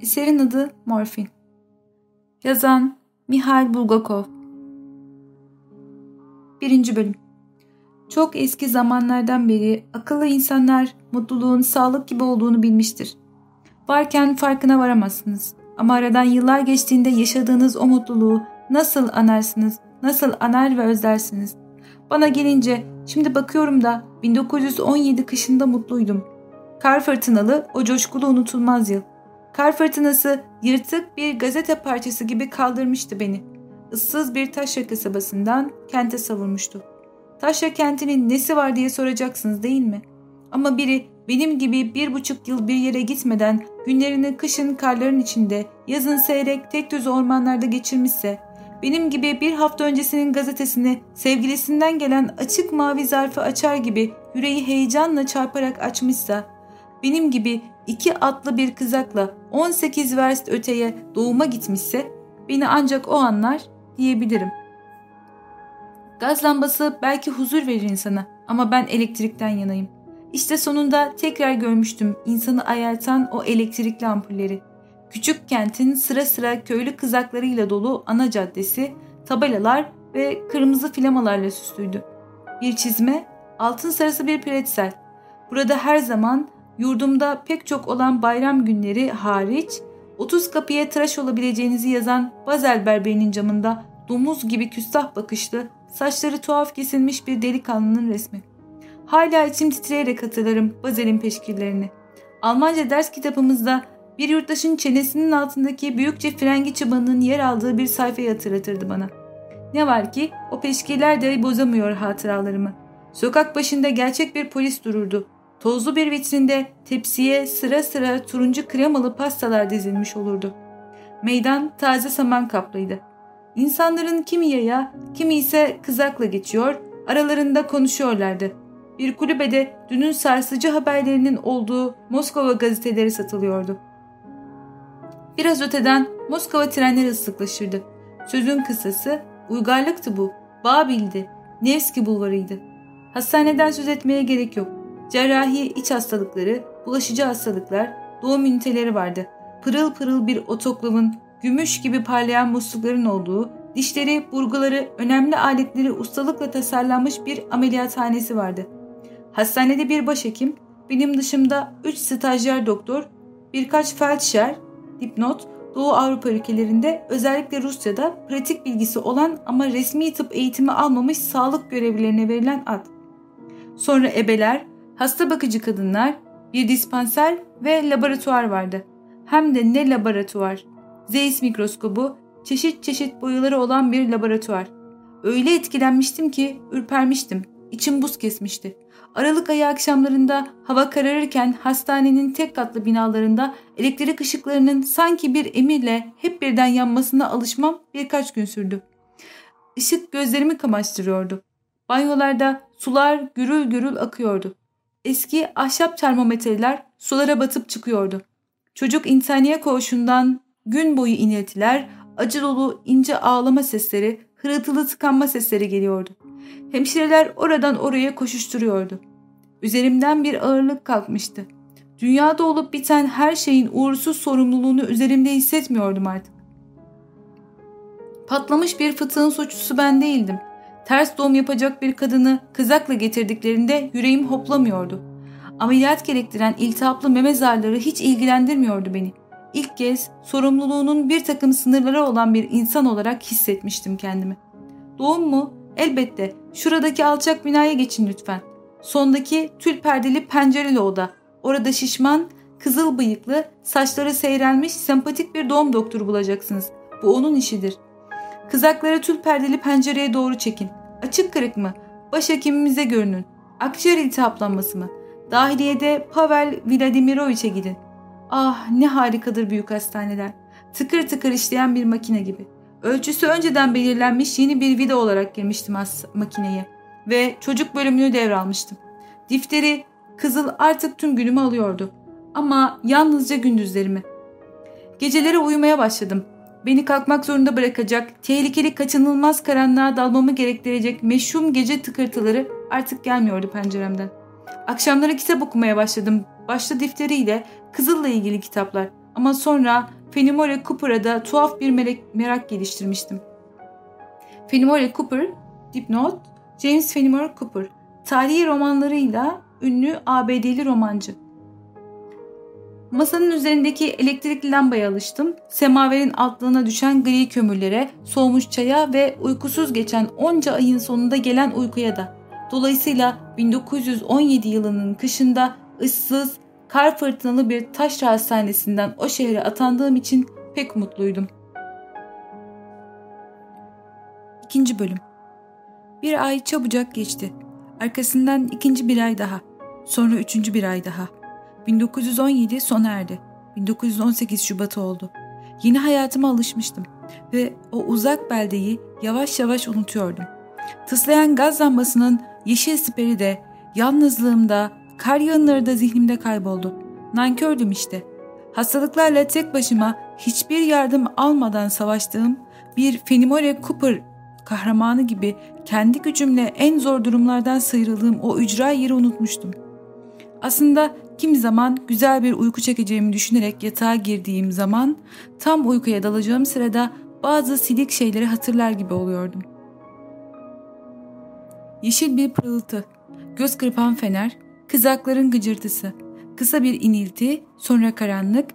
Eserin adı Morfin. Yazan Mihail Bulgakov. Birinci Bölüm Çok eski zamanlardan beri akıllı insanlar mutluluğun sağlık gibi olduğunu bilmiştir. Varken farkına varamazsınız. Ama aradan yıllar geçtiğinde yaşadığınız o mutluluğu nasıl anarsınız, nasıl anar ve özlersiniz. Bana gelince şimdi bakıyorum da 1917 kışında mutluydum. Kar fırtınalı o coşkulu unutulmaz yıl. Kar fırtınası yırtık bir gazete parçası gibi kaldırmıştı beni. Issız bir taşra kasabasından kente savurmuştu. Taşra kentinin nesi var diye soracaksınız değil mi? Ama biri benim gibi bir buçuk yıl bir yere gitmeden günlerini kışın karların içinde, yazın seyrek tek düz ormanlarda geçirmişse, benim gibi bir hafta öncesinin gazetesini sevgilisinden gelen açık mavi zarfı açar gibi yüreği heyecanla çarparak açmışsa, benim gibi iki atlı bir kızakla 18 verst öteye doğuma gitmişse beni ancak o anlar diyebilirim. Gaz lambası belki huzur verir insana ama ben elektrikten yanayım. İşte sonunda tekrar görmüştüm insanı ayartan o elektrikli ampulleri. Küçük kentin sıra sıra köylü kızaklarıyla dolu ana caddesi, tabelalar ve kırmızı flamalarla süslüydü. Bir çizme, altın sarısı bir pretzel. Burada her zaman yurdumda pek çok olan bayram günleri hariç 30 kapıya tıraş olabileceğinizi yazan Bazel berberinin camında domuz gibi küstah bakışlı, saçları tuhaf kesilmiş bir delikanlının resmi. Hala içim titreyerek hatırlarım Bazel'in peşkillerini. Almanca ders kitabımızda bir yurttaşın çenesinin altındaki büyükçe frengi çıbanının yer aldığı bir sayfayı hatırlatırdı bana. Ne var ki o peşkiller de bozamıyor hatıralarımı. Sokak başında gerçek bir polis dururdu. Tozlu bir vitrinde tepsiye sıra sıra turuncu kremalı pastalar dizilmiş olurdu. Meydan taze saman kaplıydı. İnsanların kimi yaya, kimi ise kızakla geçiyor, aralarında konuşuyorlardı. Bir kulübede dünün sarsıcı haberlerinin olduğu Moskova gazeteleri satılıyordu. Biraz öteden Moskova trenleri sıklaşırdı. Sözün kısası uygarlıktı bu. Babil'di. Nevski bulvarıydı. Hastaneden söz etmeye gerek yok. Cerrahi iç hastalıkları, bulaşıcı hastalıklar, doğum üniteleri vardı. Pırıl pırıl bir otoklavın, gümüş gibi parlayan muslukların olduğu, dişleri, burguları, önemli aletleri ustalıkla tasarlanmış bir ameliyathanesi vardı. Hastanede bir başhekim, benim dışımda üç stajyer doktor, birkaç felçer, dipnot, Doğu Avrupa ülkelerinde özellikle Rusya'da pratik bilgisi olan ama resmi tıp eğitimi almamış sağlık görevlilerine verilen ad. Sonra ebeler, hasta bakıcı kadınlar, bir dispanser ve laboratuvar vardı. Hem de ne laboratuvar. Zeiss mikroskobu, çeşit çeşit boyaları olan bir laboratuvar. Öyle etkilenmiştim ki ürpermiştim. İçim buz kesmişti. Aralık ayı akşamlarında hava kararırken hastanenin tek katlı binalarında elektrik ışıklarının sanki bir emirle hep birden yanmasına alışmam birkaç gün sürdü. Işık gözlerimi kamaştırıyordu. Banyolarda sular gürül gürül akıyordu. Eski ahşap termometreler sulara batıp çıkıyordu. Çocuk insaniye koğuşundan gün boyu iniltiler, acı dolu ince ağlama sesleri, hırıltılı tıkanma sesleri geliyordu. Hemşireler oradan oraya koşuşturuyordu. Üzerimden bir ağırlık kalkmıştı. Dünyada olup biten her şeyin uğursuz sorumluluğunu üzerimde hissetmiyordum artık. Patlamış bir fıtığın suçlusu ben değildim. Ters doğum yapacak bir kadını kızakla getirdiklerinde yüreğim hoplamıyordu. Ameliyat gerektiren iltihaplı meme zarları hiç ilgilendirmiyordu beni. İlk kez sorumluluğunun bir takım sınırları olan bir insan olarak hissetmiştim kendimi. Doğum mu? Elbette. Şuradaki alçak binaya geçin lütfen. Sondaki tül perdeli pencereli oda. Orada şişman, kızıl bıyıklı, saçları seyrelmiş sempatik bir doğum doktoru bulacaksınız. Bu onun işidir. Kızakları tül perdeli pencereye doğru çekin. Açık kırık mı? Başhekimimize görünün. Akciğer iltihaplanması mı? Dahiliyede Pavel Vladimiroviç'e gidin. Ah ne harikadır büyük hastaneler. Tıkır tıkır işleyen bir makine gibi. Ölçüsü önceden belirlenmiş yeni bir vida olarak girmiştim makineye ve çocuk bölümünü devralmıştım. Difteri kızıl artık tüm günümü alıyordu. Ama yalnızca gündüzlerimi. Geceleri uyumaya başladım. Beni kalkmak zorunda bırakacak, tehlikeli kaçınılmaz karanlığa dalmamı gerektirecek meşhum gece tıkırtıları artık gelmiyordu penceremden. Akşamları kitap okumaya başladım. Başta difteriyle, kızılla ilgili kitaplar. Ama sonra Fenimore Cooper'a tuhaf bir merak, merak geliştirmiştim. Fenimore Cooper, dipnot, James Fenimore Cooper, tarihi romanlarıyla ünlü ABD'li romancı. Masanın üzerindeki elektrikli lambaya alıştım. Semaverin altlığına düşen gri kömürlere, soğumuş çaya ve uykusuz geçen onca ayın sonunda gelen uykuya da. Dolayısıyla 1917 yılının kışında ıssız, kar fırtınalı bir taş hastanesinden o şehre atandığım için pek mutluydum. İkinci bölüm Bir ay çabucak geçti. Arkasından ikinci bir ay daha. Sonra üçüncü bir ay daha. 1917 sona erdi. 1918 Şubat'ı oldu. Yeni hayatıma alışmıştım ve o uzak beldeyi yavaş yavaş unutuyordum. Tıslayan gaz lambasının yeşil siperi de, yalnızlığımda, kar yağınları da zihnimde kayboldu. Nankördüm işte. Hastalıklarla tek başıma hiçbir yardım almadan savaştığım bir Fenimore Cooper kahramanı gibi kendi gücümle en zor durumlardan sıyrıldığım o ücra yeri unutmuştum. Aslında kimi zaman güzel bir uyku çekeceğimi düşünerek yatağa girdiğim zaman tam uykuya dalacağım sırada bazı silik şeyleri hatırlar gibi oluyordum. Yeşil bir pırıltı, göz kırpan fener, kızakların gıcırtısı, kısa bir inilti, sonra karanlık,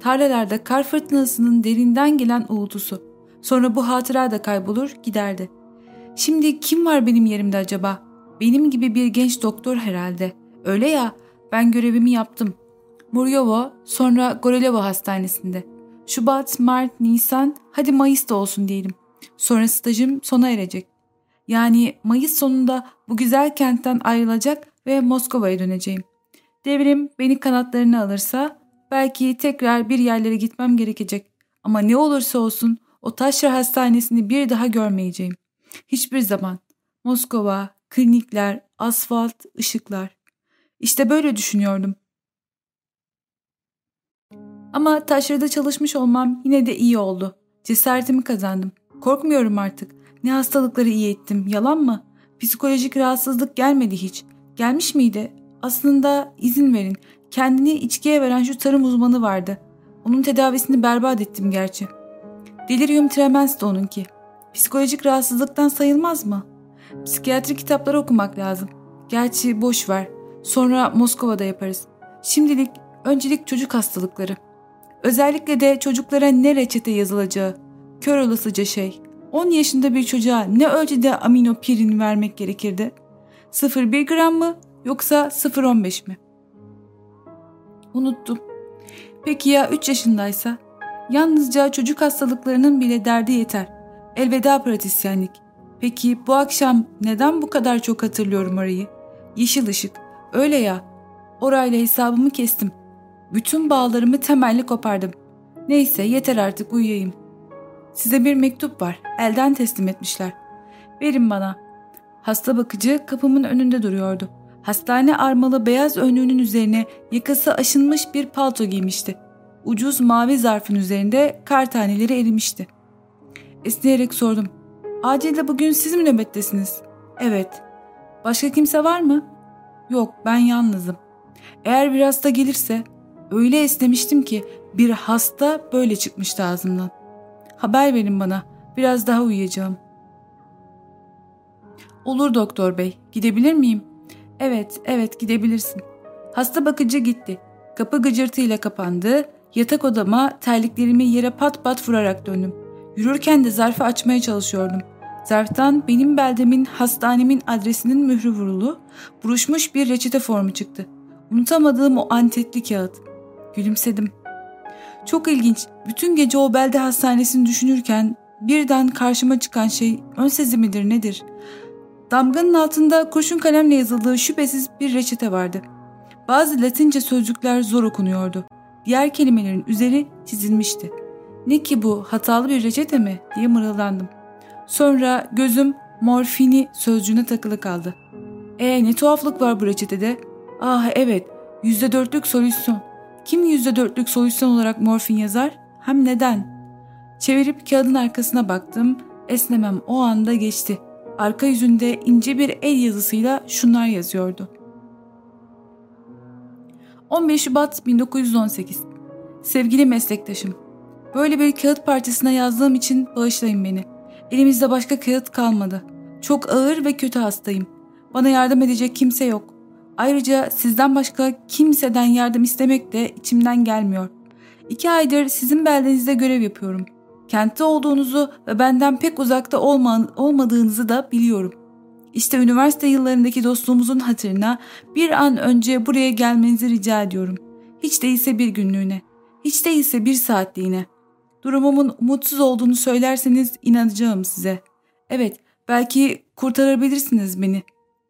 tarlalarda kar fırtınasının derinden gelen uğultusu. Sonra bu hatıra da kaybolur, giderdi. Şimdi kim var benim yerimde acaba? Benim gibi bir genç doktor herhalde. Öyle ya, ben görevimi yaptım. Muryovo, sonra Gorelovo Hastanesi'nde. Şubat, Mart, Nisan, hadi Mayıs da olsun diyelim. Sonra stajım sona erecek. Yani Mayıs sonunda bu güzel kentten ayrılacak ve Moskova'ya döneceğim. Devrim beni kanatlarına alırsa belki tekrar bir yerlere gitmem gerekecek. Ama ne olursa olsun o taşra hastanesini bir daha görmeyeceğim. Hiçbir zaman. Moskova, klinikler, asfalt, ışıklar. İşte böyle düşünüyordum. Ama taşrada çalışmış olmam yine de iyi oldu. Cesaretimi kazandım. Korkmuyorum artık. Ne hastalıkları iyi ettim. Yalan mı? Psikolojik rahatsızlık gelmedi hiç. Gelmiş miydi? Aslında izin verin. Kendini içkiye veren şu tarım uzmanı vardı. Onun tedavisini berbat ettim gerçi. Delirium tremens de onunki. Psikolojik rahatsızlıktan sayılmaz mı? Psikiyatri kitapları okumak lazım. Gerçi boş ver. Sonra Moskova'da yaparız. Şimdilik öncelik çocuk hastalıkları. Özellikle de çocuklara ne reçete yazılacağı. Kör olasıca şey. 10 yaşında bir çocuğa ne ölçüde aminopirin vermek gerekirdi? 0,1 gram mı yoksa 0,15 mi? Unuttum. Peki ya 3 yaşındaysa? Yalnızca çocuk hastalıklarının bile derdi yeter. Elveda pratisyenlik. Peki bu akşam neden bu kadar çok hatırlıyorum orayı? Yeşil ışık. Öyle ya. Orayla hesabımı kestim. Bütün bağlarımı temelli kopardım. Neyse yeter artık uyuyayım. Size bir mektup var. Elden teslim etmişler. Verin bana. Hasta bakıcı kapımın önünde duruyordu. Hastane armalı beyaz önlüğünün üzerine yakası aşınmış bir palto giymişti. Ucuz mavi zarfın üzerinde kar taneleri erimişti. Esneyerek sordum. Acilde bugün siz mi nöbettesiniz? Evet. Başka kimse var mı? Yok ben yalnızım. Eğer bir hasta gelirse öyle esnemiştim ki bir hasta böyle çıkmıştı ağzımdan. Haber verin bana. Biraz daha uyuyacağım. Olur doktor bey. Gidebilir miyim? Evet, evet gidebilirsin. Hasta bakıcı gitti. Kapı gıcırtıyla kapandı. Yatak odama terliklerimi yere pat pat vurarak döndüm. Yürürken de zarfı açmaya çalışıyordum. Zarftan benim beldemin hastanemin adresinin mührü vurulu, buruşmuş bir reçete formu çıktı. Unutamadığım o antetli kağıt. Gülümsedim. Çok ilginç. Bütün gece o belde hastanesini düşünürken birden karşıma çıkan şey ön sezi midir nedir? Damganın altında kurşun kalemle yazıldığı şüphesiz bir reçete vardı. Bazı latince sözcükler zor okunuyordu. Diğer kelimelerin üzeri çizilmişti. Ne ki bu hatalı bir reçete mi diye mırıldandım. Sonra gözüm morfini sözcüğüne takılı kaldı. E ne tuhaflık var bu reçetede? Ah evet yüzde dörtlük solüsyon. Kim yüzde dörtlük solüsyon olarak morfin yazar? Hem neden? Çevirip kağıdın arkasına baktım. Esnemem o anda geçti. Arka yüzünde ince bir el yazısıyla şunlar yazıyordu. 15 Şubat 1918 Sevgili meslektaşım, böyle bir kağıt parçasına yazdığım için bağışlayın beni. Elimizde başka kağıt kalmadı. Çok ağır ve kötü hastayım. Bana yardım edecek kimse yok. Ayrıca sizden başka kimseden yardım istemek de içimden gelmiyor. İki aydır sizin beldenizde görev yapıyorum. Kentte olduğunuzu ve benden pek uzakta olma, olmadığınızı da biliyorum. İşte üniversite yıllarındaki dostluğumuzun hatırına bir an önce buraya gelmenizi rica ediyorum. Hiç değilse bir günlüğüne, hiç değilse bir saatliğine. Durumumun umutsuz olduğunu söylerseniz inanacağım size. Evet, belki kurtarabilirsiniz beni.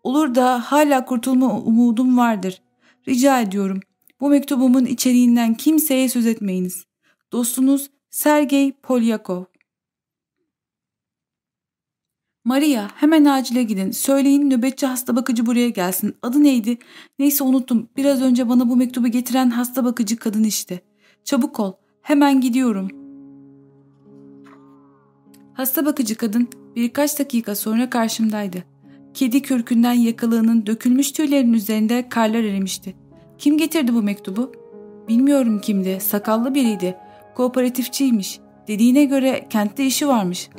Olur da hala kurtulma umudum vardır. Rica ediyorum. Bu mektubumun içeriğinden kimseye söz etmeyiniz. Dostunuz Sergey Polyakov Maria hemen acile gidin. Söyleyin nöbetçi hasta bakıcı buraya gelsin. Adı neydi? Neyse unuttum. Biraz önce bana bu mektubu getiren hasta bakıcı kadın işte. Çabuk ol. Hemen gidiyorum. Hasta bakıcı kadın birkaç dakika sonra karşımdaydı. Kedi kürkünden yakalığının dökülmüş tüylerin üzerinde karlar erimişti. Kim getirdi bu mektubu? Bilmiyorum kimdi. Sakallı biriydi. Kooperatifçiymiş. Dediğine göre kentte işi varmış.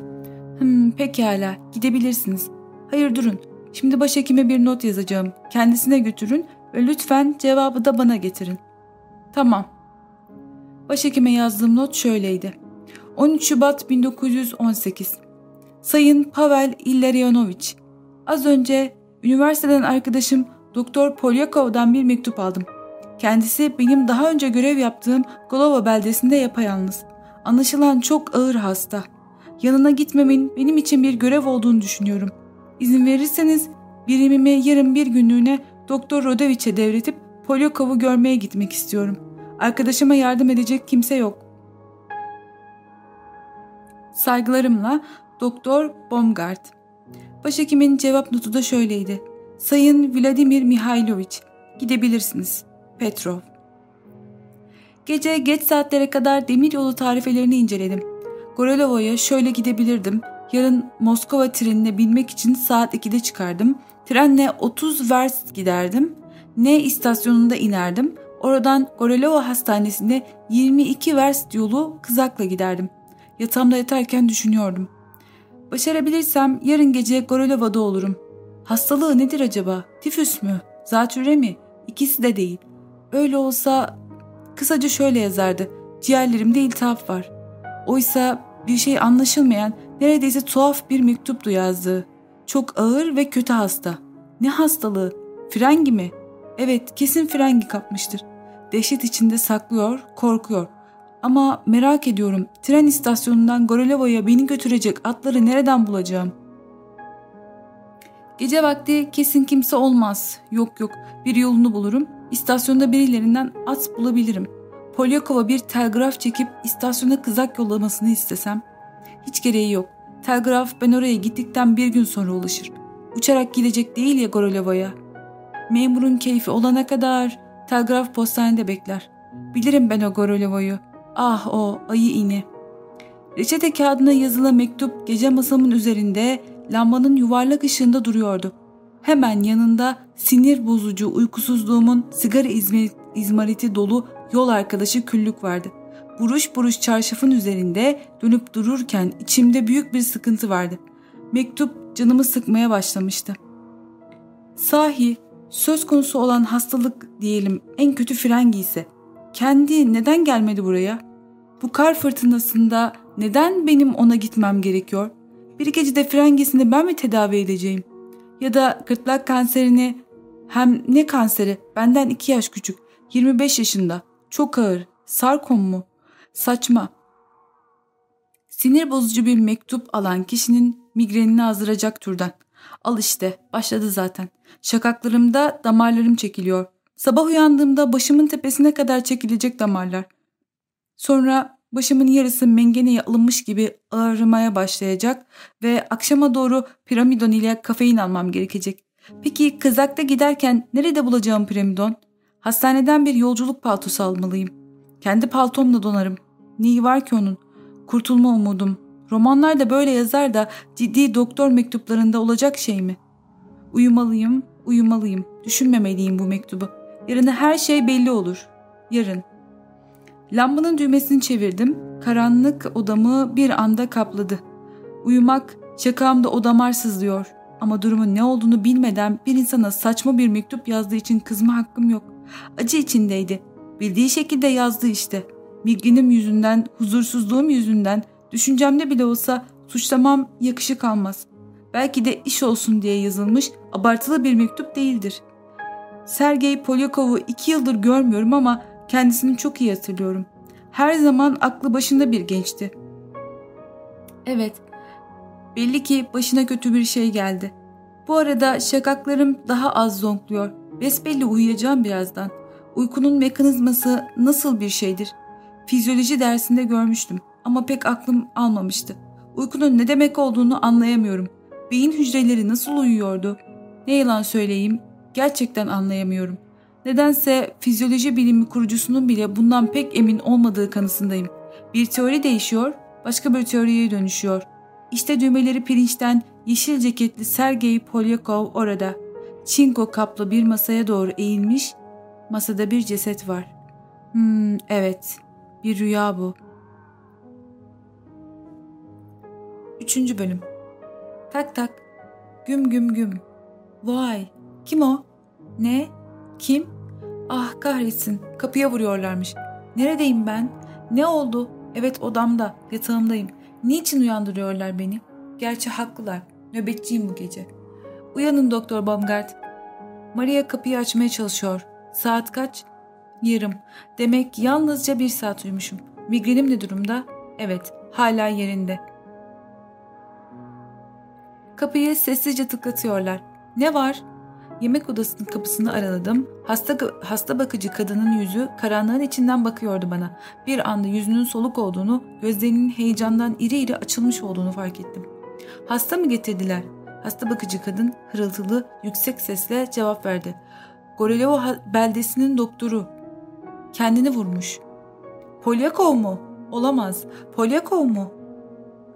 Hmm, pekala. Gidebilirsiniz. Hayır durun. Şimdi başhekime bir not yazacağım. Kendisine götürün ve lütfen cevabı da bana getirin. Tamam. Başhekime yazdığım not şöyleydi. 13 Şubat 1918 Sayın Pavel İllarionoviç Az önce üniversiteden arkadaşım Doktor Polyakov'dan bir mektup aldım. Kendisi benim daha önce görev yaptığım Golova beldesinde yapayalnız. Anlaşılan çok ağır hasta. Yanına gitmemin benim için bir görev olduğunu düşünüyorum. İzin verirseniz birimimi yarın bir günlüğüne Doktor Rodeviç'e devretip Polyakov'u görmeye gitmek istiyorum. Arkadaşıma yardım edecek kimse yok. Saygılarımla Doktor Baumgart. Başhekimin cevap notu da şöyleydi. Sayın Vladimir Mihailoviç, gidebilirsiniz. Petrov. Gece geç saatlere kadar demiryolu tarifelerini inceledim. Gorelova'ya şöyle gidebilirdim. Yarın Moskova trenine binmek için saat 2'de çıkardım. Trenle 30 verst giderdim. N istasyonunda inerdim. Oradan Gorelova Hastanesi'ne 22 verst yolu kızakla giderdim. Yatağımda yatarken düşünüyordum. Başarabilirsem yarın gece Gorelova'da olurum. Hastalığı nedir acaba? Tifüs mü? Zatürre mi? İkisi de değil. Öyle olsa kısaca şöyle yazardı. Ciğerlerimde iltihap var. Oysa bir şey anlaşılmayan, neredeyse tuhaf bir mektuptu yazdığı. Çok ağır ve kötü hasta. Ne hastalığı? Frengi mi? Evet, kesin frengi kapmıştır. Dehşet içinde saklıyor, korkuyor. Ama merak ediyorum, tren istasyonundan Goreleva'ya beni götürecek atları nereden bulacağım? Gece vakti kesin kimse olmaz. Yok yok, bir yolunu bulurum. İstasyonda birilerinden at bulabilirim. Polyakova bir telgraf çekip istasyona kızak yollamasını istesem. Hiç gereği yok. Telgraf ben oraya gittikten bir gün sonra ulaşır. Uçarak gidecek değil ya Goroleva'ya. Memurun keyfi olana kadar telgraf postanede bekler. Bilirim ben o Goroleva'yı. Ah o ayı ini. Reçete kağıdına yazılı mektup gece masamın üzerinde lambanın yuvarlak ışığında duruyordu. Hemen yanında sinir bozucu uykusuzluğumun sigara izmariti dolu yol arkadaşı küllük vardı. Buruş buruş çarşafın üzerinde dönüp dururken içimde büyük bir sıkıntı vardı. Mektup canımı sıkmaya başlamıştı. Sahi söz konusu olan hastalık diyelim en kötü frengi ise kendi neden gelmedi buraya? Bu kar fırtınasında neden benim ona gitmem gerekiyor? Bir gecede frengisini ben mi tedavi edeceğim? Ya da gırtlak kanserini hem ne kanseri benden iki yaş küçük 25 yaşında çok ağır sarkom mu? Saçma. Sinir bozucu bir mektup alan kişinin migrenini azdıracak türden. Al işte başladı zaten. Şakaklarımda damarlarım çekiliyor. Sabah uyandığımda başımın tepesine kadar çekilecek damarlar. Sonra başımın yarısı mengeneye alınmış gibi ağrımaya başlayacak ve akşama doğru piramidon ile kafein almam gerekecek. Peki kızakta giderken nerede bulacağım piramidon? Hastaneden bir yolculuk paltosu almalıyım. Kendi paltomla donarım. Neyi var ki onun? Kurtulma umudum. Romanlar da böyle yazar da ciddi doktor mektuplarında olacak şey mi? Uyumalıyım, uyumalıyım. Düşünmemeliyim bu mektubu. Yarın her şey belli olur. Yarın. Lambanın düğmesini çevirdim. Karanlık odamı bir anda kapladı. Uyumak, şakağımda o damar sızlıyor. Ama durumun ne olduğunu bilmeden bir insana saçma bir mektup yazdığı için kızma hakkım yok. Acı içindeydi. Bildiği şekilde yazdı işte. Migrenim yüzünden, huzursuzluğum yüzünden, düşüncemde bile olsa suçlamam yakışık almaz. Belki de iş olsun diye yazılmış abartılı bir mektup değildir. Sergey Polyakov'u iki yıldır görmüyorum ama kendisini çok iyi hatırlıyorum. Her zaman aklı başında bir gençti. Evet, belli ki başına kötü bir şey geldi. Bu arada şakaklarım daha az zonkluyor. Besbelli uyuyacağım birazdan. Uykunun mekanizması nasıl bir şeydir? Fizyoloji dersinde görmüştüm ama pek aklım almamıştı. Uykunun ne demek olduğunu anlayamıyorum. Beyin hücreleri nasıl uyuyordu? Ne yalan söyleyeyim, gerçekten anlayamıyorum. Nedense fizyoloji bilimi kurucusunun bile bundan pek emin olmadığı kanısındayım. Bir teori değişiyor, başka bir teoriye dönüşüyor. İşte düğmeleri pirinçten yeşil ceketli Sergey Polyakov orada. Çinko kaplı bir masaya doğru eğilmiş, masada bir ceset var. Hmm, evet, bir rüya bu. Üçüncü bölüm Tak tak, güm güm güm. Vay, kim o? Ne? Kim? Ah kahretsin, kapıya vuruyorlarmış. Neredeyim ben? Ne oldu? Evet odamda, yatağımdayım. Niçin uyandırıyorlar beni? Gerçi haklılar, nöbetçiyim bu gece. Uyanın Doktor Baumgart. Maria kapıyı açmaya çalışıyor. Saat kaç? Yarım. Demek yalnızca bir saat uyumuşum. Migrenim ne durumda? Evet, hala yerinde. Kapıyı sessizce tıklatıyorlar. Ne var? Yemek odasının kapısını araladım. Hasta, hasta bakıcı kadının yüzü karanlığın içinden bakıyordu bana. Bir anda yüzünün soluk olduğunu, gözlerinin heyecandan iri iri açılmış olduğunu fark ettim. Hasta mı getirdiler? Hasta bakıcı kadın hırıltılı, yüksek sesle cevap verdi. Gorelovo beldesinin doktoru. Kendini vurmuş. Polyakov mu? Olamaz. Polyakov mu?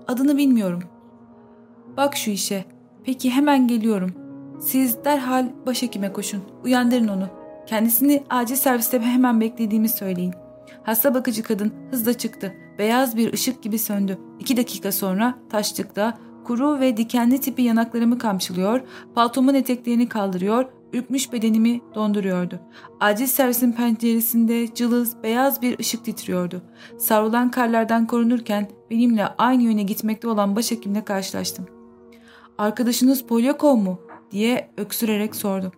Adını bilmiyorum. Bak şu işe. Peki hemen geliyorum. Siz derhal başhekime koşun. Uyandırın onu. Kendisini acil serviste hemen beklediğimi söyleyin. Hasta bakıcı kadın hızla çıktı. Beyaz bir ışık gibi söndü. İki dakika sonra taşlıkta kuru ve dikenli tipi yanaklarımı kamçılıyor, paltomun eteklerini kaldırıyor, ürkmüş bedenimi donduruyordu. Acil servisin penceresinde cılız, beyaz bir ışık titriyordu. Savrulan karlardan korunurken benimle aynı yöne gitmekte olan başhekimle karşılaştım. ''Arkadaşınız Polyakov mu?'' Diye öksürerek sordu.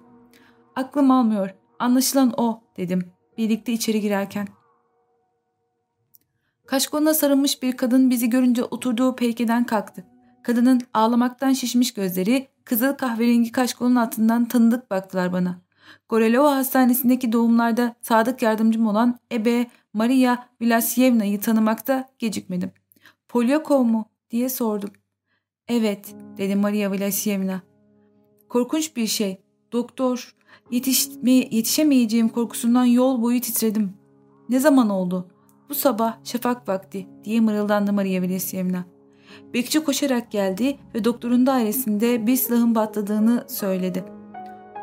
''Aklım almıyor. Anlaşılan o.'' dedim birlikte içeri girerken. Kaşkoluna sarılmış bir kadın bizi görünce oturduğu peykeden kalktı. Kadının ağlamaktan şişmiş gözleri kızıl kahverengi kaşkolun altından tanıdık baktılar bana. Gorelova Hastanesi'ndeki doğumlarda sadık yardımcım olan Ebe Maria Vlasyevna'yı tanımakta gecikmedim. Polyakov mu diye sordum. Evet dedi Maria Vlasyevna. Korkunç bir şey. Doktor, yetişme, yetişemeyeceğim korkusundan yol boyu titredim. Ne zaman oldu? Bu sabah şafak vakti diye mırıldandı Maria Vlasyevna. Bekçi koşarak geldi ve doktorun dairesinde bir silahın patladığını söyledi.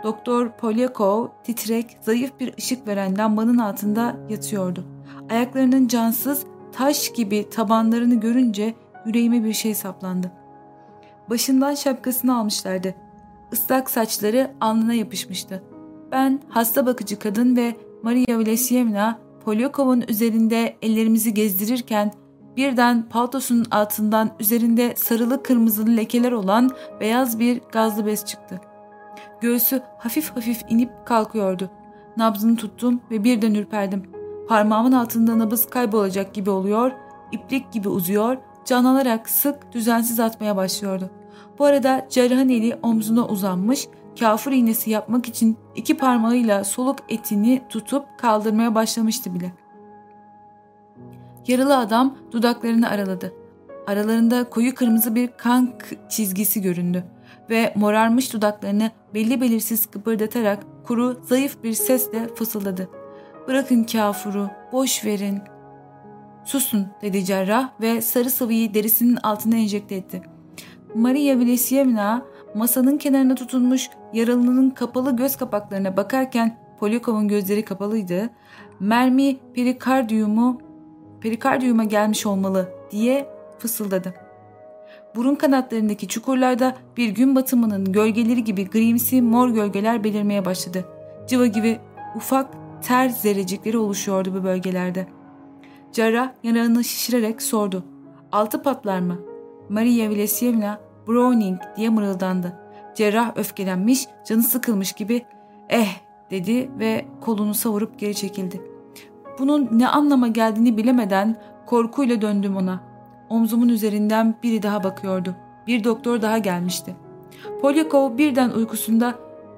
Doktor Polyakov titrek, zayıf bir ışık veren lambanın altında yatıyordu. Ayaklarının cansız, taş gibi tabanlarını görünce yüreğime bir şey saplandı. Başından şapkasını almışlardı. Islak saçları alnına yapışmıştı. Ben hasta bakıcı kadın ve Maria Vlasyevna Polyakov'un üzerinde ellerimizi gezdirirken birden paltosunun altından üzerinde sarılı kırmızılı lekeler olan beyaz bir gazlı bez çıktı. Göğsü hafif hafif inip kalkıyordu. Nabzını tuttum ve birden ürperdim. Parmağımın altında nabız kaybolacak gibi oluyor, iplik gibi uzuyor, canlanarak sık düzensiz atmaya başlıyordu. Bu arada cerrahın eli omzuna uzanmış, kafir iğnesi yapmak için iki parmağıyla soluk etini tutup kaldırmaya başlamıştı bile. Yaralı adam dudaklarını araladı. Aralarında koyu kırmızı bir kan çizgisi göründü ve morarmış dudaklarını belli belirsiz kıpırdatarak kuru, zayıf bir sesle fısıldadı. ''Bırakın kafuru, boş verin.'' ''Susun'' dedi cerrah ve sarı sıvıyı derisinin altına enjekte etti. Maria Vlasyevna masanın kenarına tutunmuş yaralının kapalı göz kapaklarına bakarken Polyakov'un gözleri kapalıydı. Mermi perikardiyumu perikardiyuma gelmiş olmalı diye fısıldadı. Burun kanatlarındaki çukurlarda bir gün batımının gölgeleri gibi grimsi mor gölgeler belirmeye başladı. Civa gibi ufak ter zerrecikleri oluşuyordu bu bölgelerde. Cerrah yanağını şişirerek sordu. Altı patlar mı? Maria Vlasyevna Browning diye mırıldandı. Cerrah öfkelenmiş, canı sıkılmış gibi eh dedi ve kolunu savurup geri çekildi. Bunun ne anlama geldiğini bilemeden korkuyla döndüm ona. Omzumun üzerinden biri daha bakıyordu. Bir doktor daha gelmişti. Polyakov birden uykusunda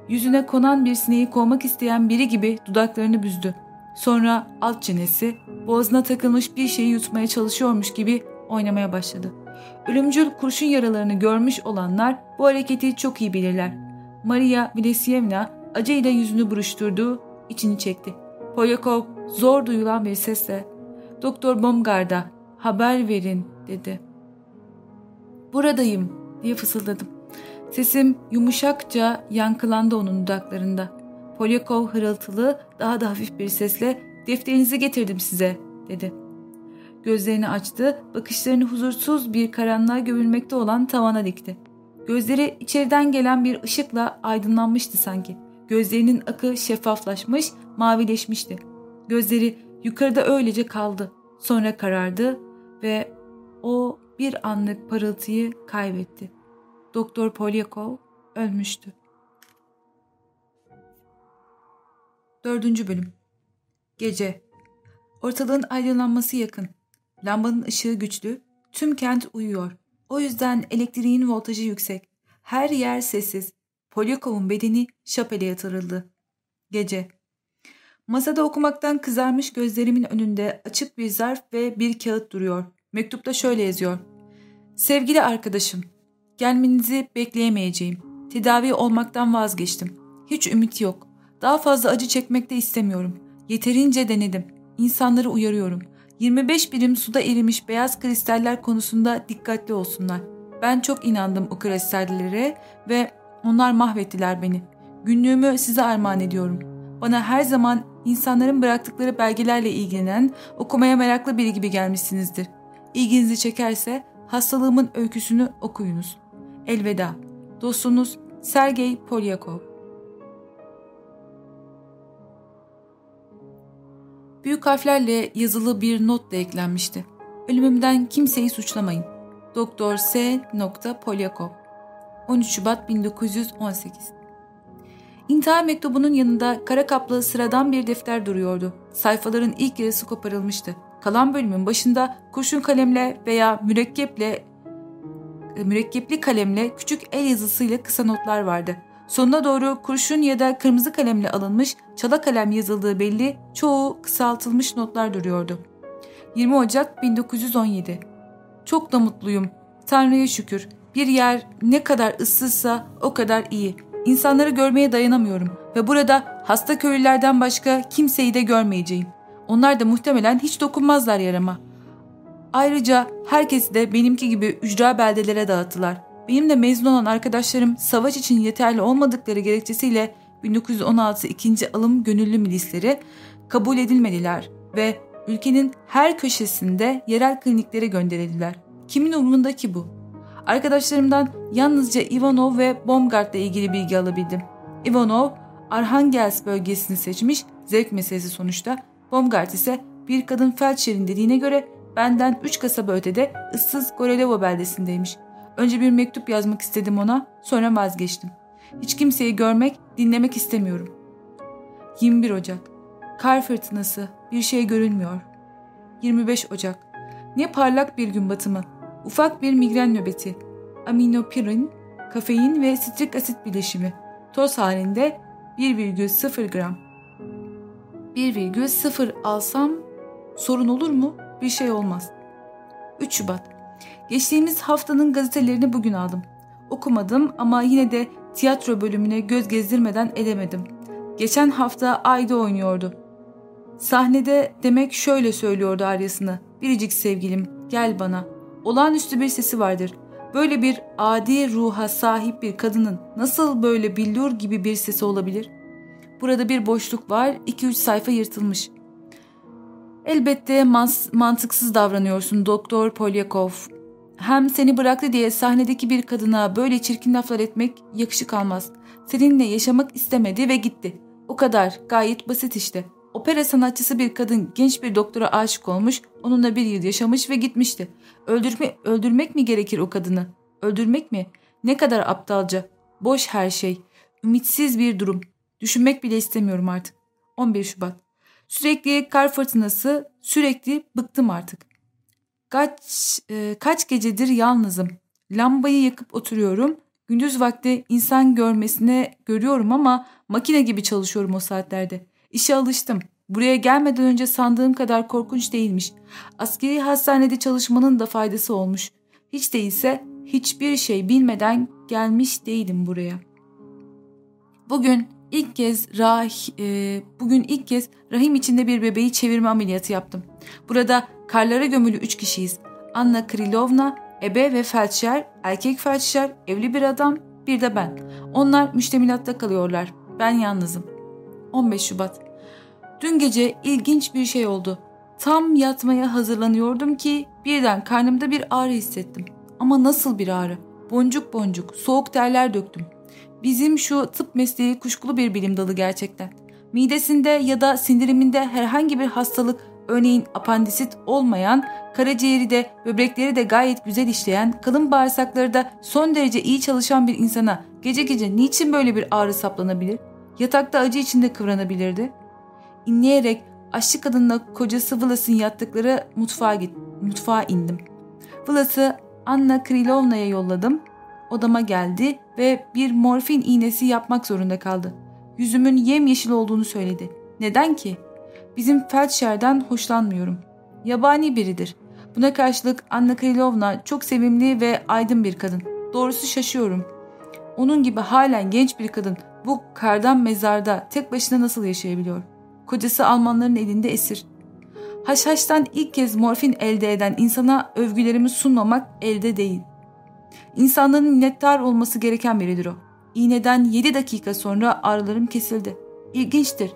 yüzüne konan bir sineği kovmak isteyen biri gibi dudaklarını büzdü. Sonra alt çenesi boğazına takılmış bir şeyi yutmaya çalışıyormuş gibi oynamaya başladı. Ölümcül kurşun yaralarını görmüş olanlar bu hareketi çok iyi bilirler. Maria Vlasyevna acıyla yüzünü buruşturdu, içini çekti. Polyakov zor duyulan bir sesle ''Doktor Baumgart'a haber verin'' dedi. ''Buradayım'' diye fısıldadım. Sesim yumuşakça yankılandı onun dudaklarında. Polyakov hırıltılı, daha da hafif bir sesle ''Defterinizi getirdim size'' dedi. Gözlerini açtı, bakışlarını huzursuz bir karanlığa gömülmekte olan tavana dikti. Gözleri içeriden gelen bir ışıkla aydınlanmıştı sanki. Gözlerinin akı şeffaflaşmış, mavileşmişti. Gözleri yukarıda öylece kaldı. Sonra karardı ve o bir anlık parıltıyı kaybetti. Doktor Polyakov ölmüştü. Dördüncü bölüm Gece Ortalığın aydınlanması yakın. Lambanın ışığı güçlü, tüm kent uyuyor. O yüzden elektriğin voltajı yüksek. Her yer sessiz. Polyakov'un bedeni şapele yatırıldı. Gece. Masada okumaktan kızarmış gözlerimin önünde açık bir zarf ve bir kağıt duruyor. Mektupta şöyle yazıyor. Sevgili arkadaşım, gelmenizi bekleyemeyeceğim. Tedavi olmaktan vazgeçtim. Hiç ümit yok. Daha fazla acı çekmek de istemiyorum. Yeterince denedim. İnsanları uyarıyorum. 25 birim suda erimiş beyaz kristaller konusunda dikkatli olsunlar. Ben çok inandım o kristallere ve onlar mahvettiler beni. Günlüğümü size armağan ediyorum. Bana her zaman insanların bıraktıkları belgelerle ilgilenen, okumaya meraklı biri gibi gelmişsinizdir. İlginizi çekerse hastalığımın öyküsünü okuyunuz. Elveda. Dostunuz Sergey Polyakov Büyük harflerle yazılı bir not da eklenmişti. Ölümümden kimseyi suçlamayın. Doktor S. Polyakov 13 Şubat 1918 İntihar mektubunun yanında kara kaplı sıradan bir defter duruyordu. Sayfaların ilk yarısı koparılmıştı. Kalan bölümün başında kurşun kalemle veya mürekkeple e, mürekkepli kalemle küçük el yazısıyla kısa notlar vardı. Sonuna doğru kurşun ya da kırmızı kalemle alınmış çala kalem yazıldığı belli çoğu kısaltılmış notlar duruyordu. 20 Ocak 1917 Çok da mutluyum. Tanrı'ya şükür. Bir yer ne kadar ıssızsa o kadar iyi. İnsanları görmeye dayanamıyorum ve burada hasta köylülerden başka kimseyi de görmeyeceğim. Onlar da muhtemelen hiç dokunmazlar yarama. Ayrıca herkesi de benimki gibi ücra beldelere dağıttılar. Benim de mezun olan arkadaşlarım savaş için yeterli olmadıkları gerekçesiyle 1916 ikinci alım gönüllü milisleri kabul edilmediler ve ülkenin her köşesinde yerel kliniklere gönderildiler. Kimin umurunda ki bu? Arkadaşlarımdan yalnızca Ivanov ve Baumgart'la ilgili bilgi alabildim. Ivanov, Arhangels bölgesini seçmiş, zevk meselesi sonuçta. Baumgart ise bir kadın felçerin dediğine göre benden 3 kasaba ötede ıssız Gorelovo beldesindeymiş. Önce bir mektup yazmak istedim ona, sonra vazgeçtim. Hiç kimseyi görmek, dinlemek istemiyorum. 21 Ocak Kar fırtınası, bir şey görünmüyor. 25 Ocak Ne parlak bir gün batımı. Ufak bir migren nöbeti. Aminopirin, kafein ve sitrik asit bileşimi. Toz halinde 1,0 gram. 1,0 alsam sorun olur mu? Bir şey olmaz. 3 Şubat Geçtiğimiz haftanın gazetelerini bugün aldım. Okumadım ama yine de tiyatro bölümüne göz gezdirmeden edemedim. Geçen hafta Ayda oynuyordu. Sahnede demek şöyle söylüyordu aryasını. Biricik sevgilim gel bana. Olağanüstü bir sesi vardır. Böyle bir adi ruha sahip bir kadının nasıl böyle billur gibi bir sesi olabilir? Burada bir boşluk var. 2-3 sayfa yırtılmış. Elbette mantıksız davranıyorsun Doktor Polyakov. Hem seni bıraktı diye sahnedeki bir kadına böyle çirkin laflar etmek yakışık almaz. Seninle yaşamak istemedi ve gitti. O kadar. Gayet basit işte. Opera sanatçısı bir kadın genç bir doktora aşık olmuş, onunla bir yıl yaşamış ve gitmişti. Öldürme, öldürmek mi gerekir o kadını? Öldürmek mi? Ne kadar aptalca. Boş her şey. Ümitsiz bir durum. Düşünmek bile istemiyorum artık. 11 Şubat. Sürekli kar fırtınası, sürekli bıktım artık. Kaç, e, kaç gecedir yalnızım. Lambayı yakıp oturuyorum. Gündüz vakti insan görmesine görüyorum ama makine gibi çalışıyorum o saatlerde. İşe alıştım. Buraya gelmeden önce sandığım kadar korkunç değilmiş. Askeri hastanede çalışmanın da faydası olmuş. Hiç değilse hiçbir şey bilmeden gelmiş değilim buraya. Bugün ilk kez rah, e, bugün ilk kez rahim içinde bir bebeği çevirme ameliyatı yaptım. Burada karlara gömülü üç kişiyiz. Anna Krilovna, ebe ve felçer, erkek felçer, evli bir adam, bir de ben. Onlar müştemilatta kalıyorlar. Ben yalnızım. 15 Şubat Dün gece ilginç bir şey oldu. Tam yatmaya hazırlanıyordum ki birden karnımda bir ağrı hissettim. Ama nasıl bir ağrı? Boncuk boncuk, soğuk terler döktüm. Bizim şu tıp mesleği kuşkulu bir bilim dalı gerçekten. Midesinde ya da sindiriminde herhangi bir hastalık, örneğin apandisit olmayan, karaciğeri de böbrekleri de gayet güzel işleyen, kalın bağırsakları da son derece iyi çalışan bir insana gece gece niçin böyle bir ağrı saplanabilir? Yatakta acı içinde kıvranabilirdi inleyerek aşçı kadınla kocası Vlas'ın yattıkları mutfağa, git, mutfağa indim. Vlas'ı Anna Krilovna'ya yolladım. Odama geldi ve bir morfin iğnesi yapmak zorunda kaldı. Yüzümün yemyeşil olduğunu söyledi. Neden ki? Bizim felçerden hoşlanmıyorum. Yabani biridir. Buna karşılık Anna Krilovna çok sevimli ve aydın bir kadın. Doğrusu şaşıyorum. Onun gibi halen genç bir kadın bu kardan mezarda tek başına nasıl yaşayabiliyor? Kocası Almanların elinde esir. Haşhaştan ilk kez morfin elde eden insana övgülerimi sunmamak elde değil. İnsanların minnettar olması gereken biridir o. İğneden 7 dakika sonra ağrılarım kesildi. İlginçtir.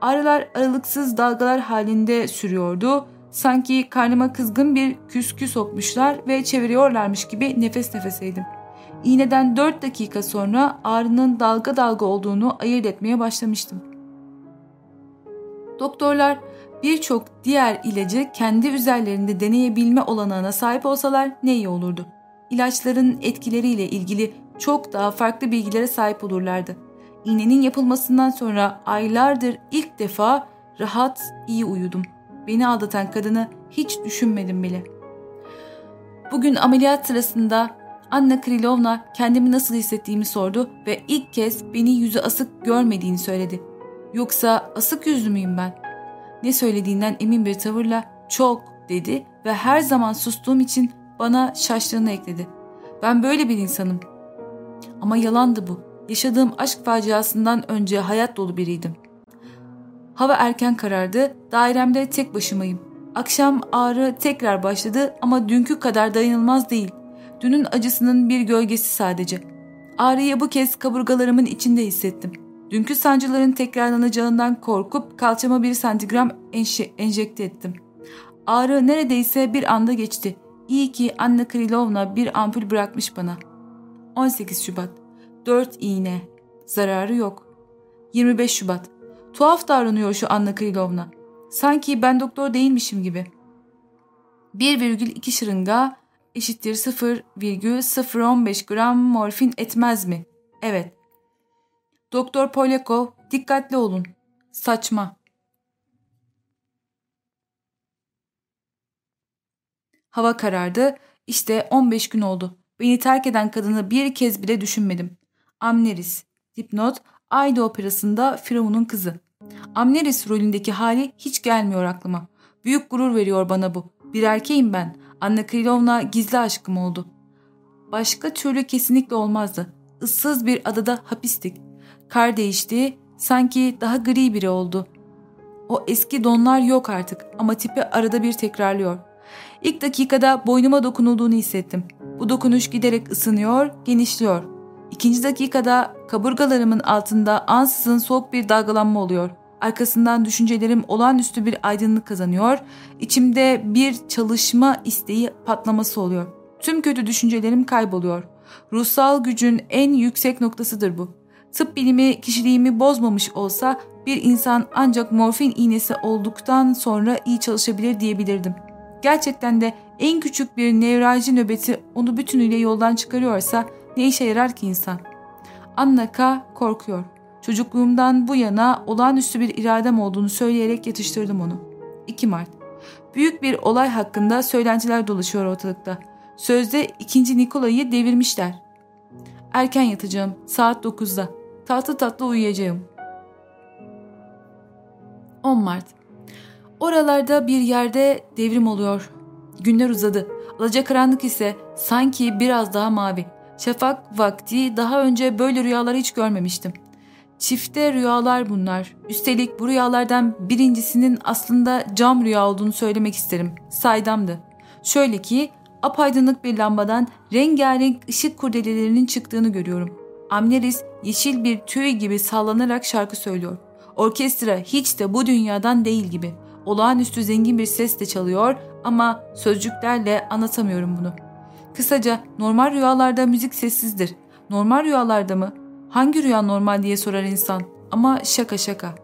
Ağrılar aralıksız dalgalar halinde sürüyordu. Sanki karnıma kızgın bir küskü sokmuşlar ve çeviriyorlarmış gibi nefes nefeseydim. İğneden 4 dakika sonra ağrının dalga dalga olduğunu ayırt etmeye başlamıştım. Doktorlar birçok diğer ilacı kendi üzerlerinde deneyebilme olanağına sahip olsalar ne iyi olurdu. İlaçların etkileriyle ilgili çok daha farklı bilgilere sahip olurlardı. İğnenin yapılmasından sonra aylardır ilk defa rahat, iyi uyudum. Beni aldatan kadını hiç düşünmedim bile. Bugün ameliyat sırasında Anna Krilovna kendimi nasıl hissettiğimi sordu ve ilk kez beni yüzü asık görmediğini söyledi. Yoksa asık yüzlü müyüm ben? Ne söylediğinden emin bir tavırla çok dedi ve her zaman sustuğum için bana şaştığını ekledi. Ben böyle bir insanım. Ama yalandı bu. Yaşadığım aşk faciasından önce hayat dolu biriydim. Hava erken karardı, dairemde tek başımayım. Akşam ağrı tekrar başladı ama dünkü kadar dayanılmaz değil. Dünün acısının bir gölgesi sadece. Ağrıyı bu kez kaburgalarımın içinde hissettim.'' Dünkü sancıların tekrarlanacağından korkup kalçama bir santigram enşe, enjekte ettim. Ağrı neredeyse bir anda geçti. İyi ki Anna Krilovna bir ampul bırakmış bana. 18 Şubat 4 iğne. Zararı yok. 25 Şubat Tuhaf davranıyor şu Anna Krilovna. Sanki ben doktor değilmişim gibi. 1,2 şırınga eşittir 0,015 gram morfin etmez mi? Evet. Doktor Polyakov dikkatli olun. Saçma. Hava karardı. İşte 15 gün oldu. Beni terk eden kadını bir kez bile düşünmedim. Amneris. Dipnot. Ayda operasında Firavun'un kızı. Amneris rolündeki hali hiç gelmiyor aklıma. Büyük gurur veriyor bana bu. Bir erkeğim ben. Anna Krilovna gizli aşkım oldu. Başka türlü kesinlikle olmazdı. Issız bir adada hapistik. Kar değişti, sanki daha gri biri oldu. O eski donlar yok artık ama tipi arada bir tekrarlıyor. İlk dakikada boynuma dokunulduğunu hissettim. Bu dokunuş giderek ısınıyor, genişliyor. İkinci dakikada Kaburgalarımın altında ansızın soğuk bir dalgalanma oluyor. Arkasından düşüncelerim olağanüstü bir aydınlık kazanıyor. İçimde bir çalışma isteği patlaması oluyor. Tüm kötü düşüncelerim kayboluyor. Ruhsal gücün en yüksek noktasıdır bu. Tıp bilimi kişiliğimi bozmamış olsa bir insan ancak morfin iğnesi olduktan sonra iyi çalışabilir diyebilirdim. Gerçekten de en küçük bir nevralji nöbeti onu bütünüyle yoldan çıkarıyorsa ne işe yarar ki insan? Anna K. korkuyor. Çocukluğumdan bu yana olağanüstü bir iradem olduğunu söyleyerek yatıştırdım onu. 2 Mart Büyük bir olay hakkında söylentiler dolaşıyor ortalıkta. Sözde 2. Nikola'yı devirmişler. Erken yatacağım. Saat 9'da. Tatlı tatlı uyuyacağım. 10 Mart Oralarda bir yerde devrim oluyor. Günler uzadı. Alacakaranlık ise sanki biraz daha mavi. Şafak vakti daha önce böyle rüyalar hiç görmemiştim. Çifte rüyalar bunlar. Üstelik bu rüyalardan birincisinin aslında cam rüya olduğunu söylemek isterim. Saydamdı. Şöyle ki apaydınlık bir lambadan rengarenk ışık kurdelelerinin çıktığını görüyorum. Amneris yeşil bir tüy gibi sallanarak şarkı söylüyor. Orkestra hiç de bu dünyadan değil gibi. Olağanüstü zengin bir ses de çalıyor ama sözcüklerle anlatamıyorum bunu. Kısaca normal rüyalarda müzik sessizdir. Normal rüyalarda mı? Hangi rüya normal diye sorar insan. Ama şaka şaka.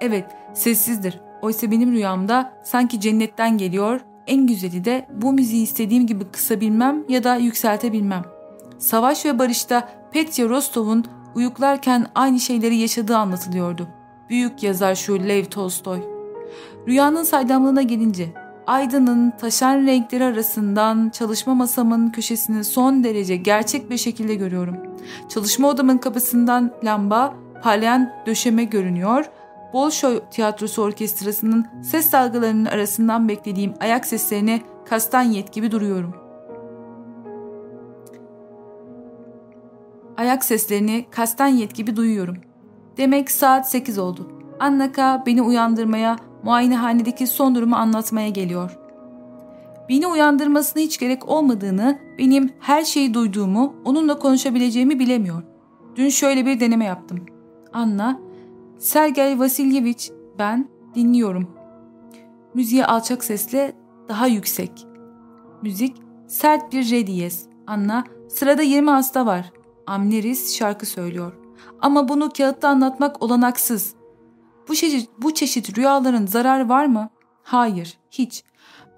Evet sessizdir. Oysa benim rüyamda sanki cennetten geliyor. En güzeli de bu müziği istediğim gibi kısabilmem ya da yükseltebilmem. Savaş ve barışta Petya Rostov'un uyuklarken aynı şeyleri yaşadığı anlatılıyordu. Büyük yazar şu Lev Tolstoy. Rüyanın saydamlığına gelince aydının taşan renkleri arasından çalışma masamın köşesini son derece gerçek bir şekilde görüyorum. Çalışma odamın kapısından lamba, parlayan döşeme görünüyor. Bolşoy Tiyatrosu Orkestrası'nın ses dalgalarının arasından beklediğim ayak seslerini kastanyet gibi duruyorum. Ayak seslerini kastanyet gibi duyuyorum. Demek saat 8 oldu. Annaka beni uyandırmaya, muayenehanedeki son durumu anlatmaya geliyor. Beni uyandırmasına hiç gerek olmadığını, benim her şeyi duyduğumu, onunla konuşabileceğimi bilemiyor. Dün şöyle bir deneme yaptım. Anna, Sergey Vasilyevich, ben dinliyorum. Müziği alçak sesle daha yüksek. Müzik sert bir re. Anna, sırada 20 hasta var. Amneris şarkı söylüyor. Ama bunu kağıtta anlatmak olanaksız. Bu çeşit, bu çeşit rüyaların zararı var mı? Hayır, hiç.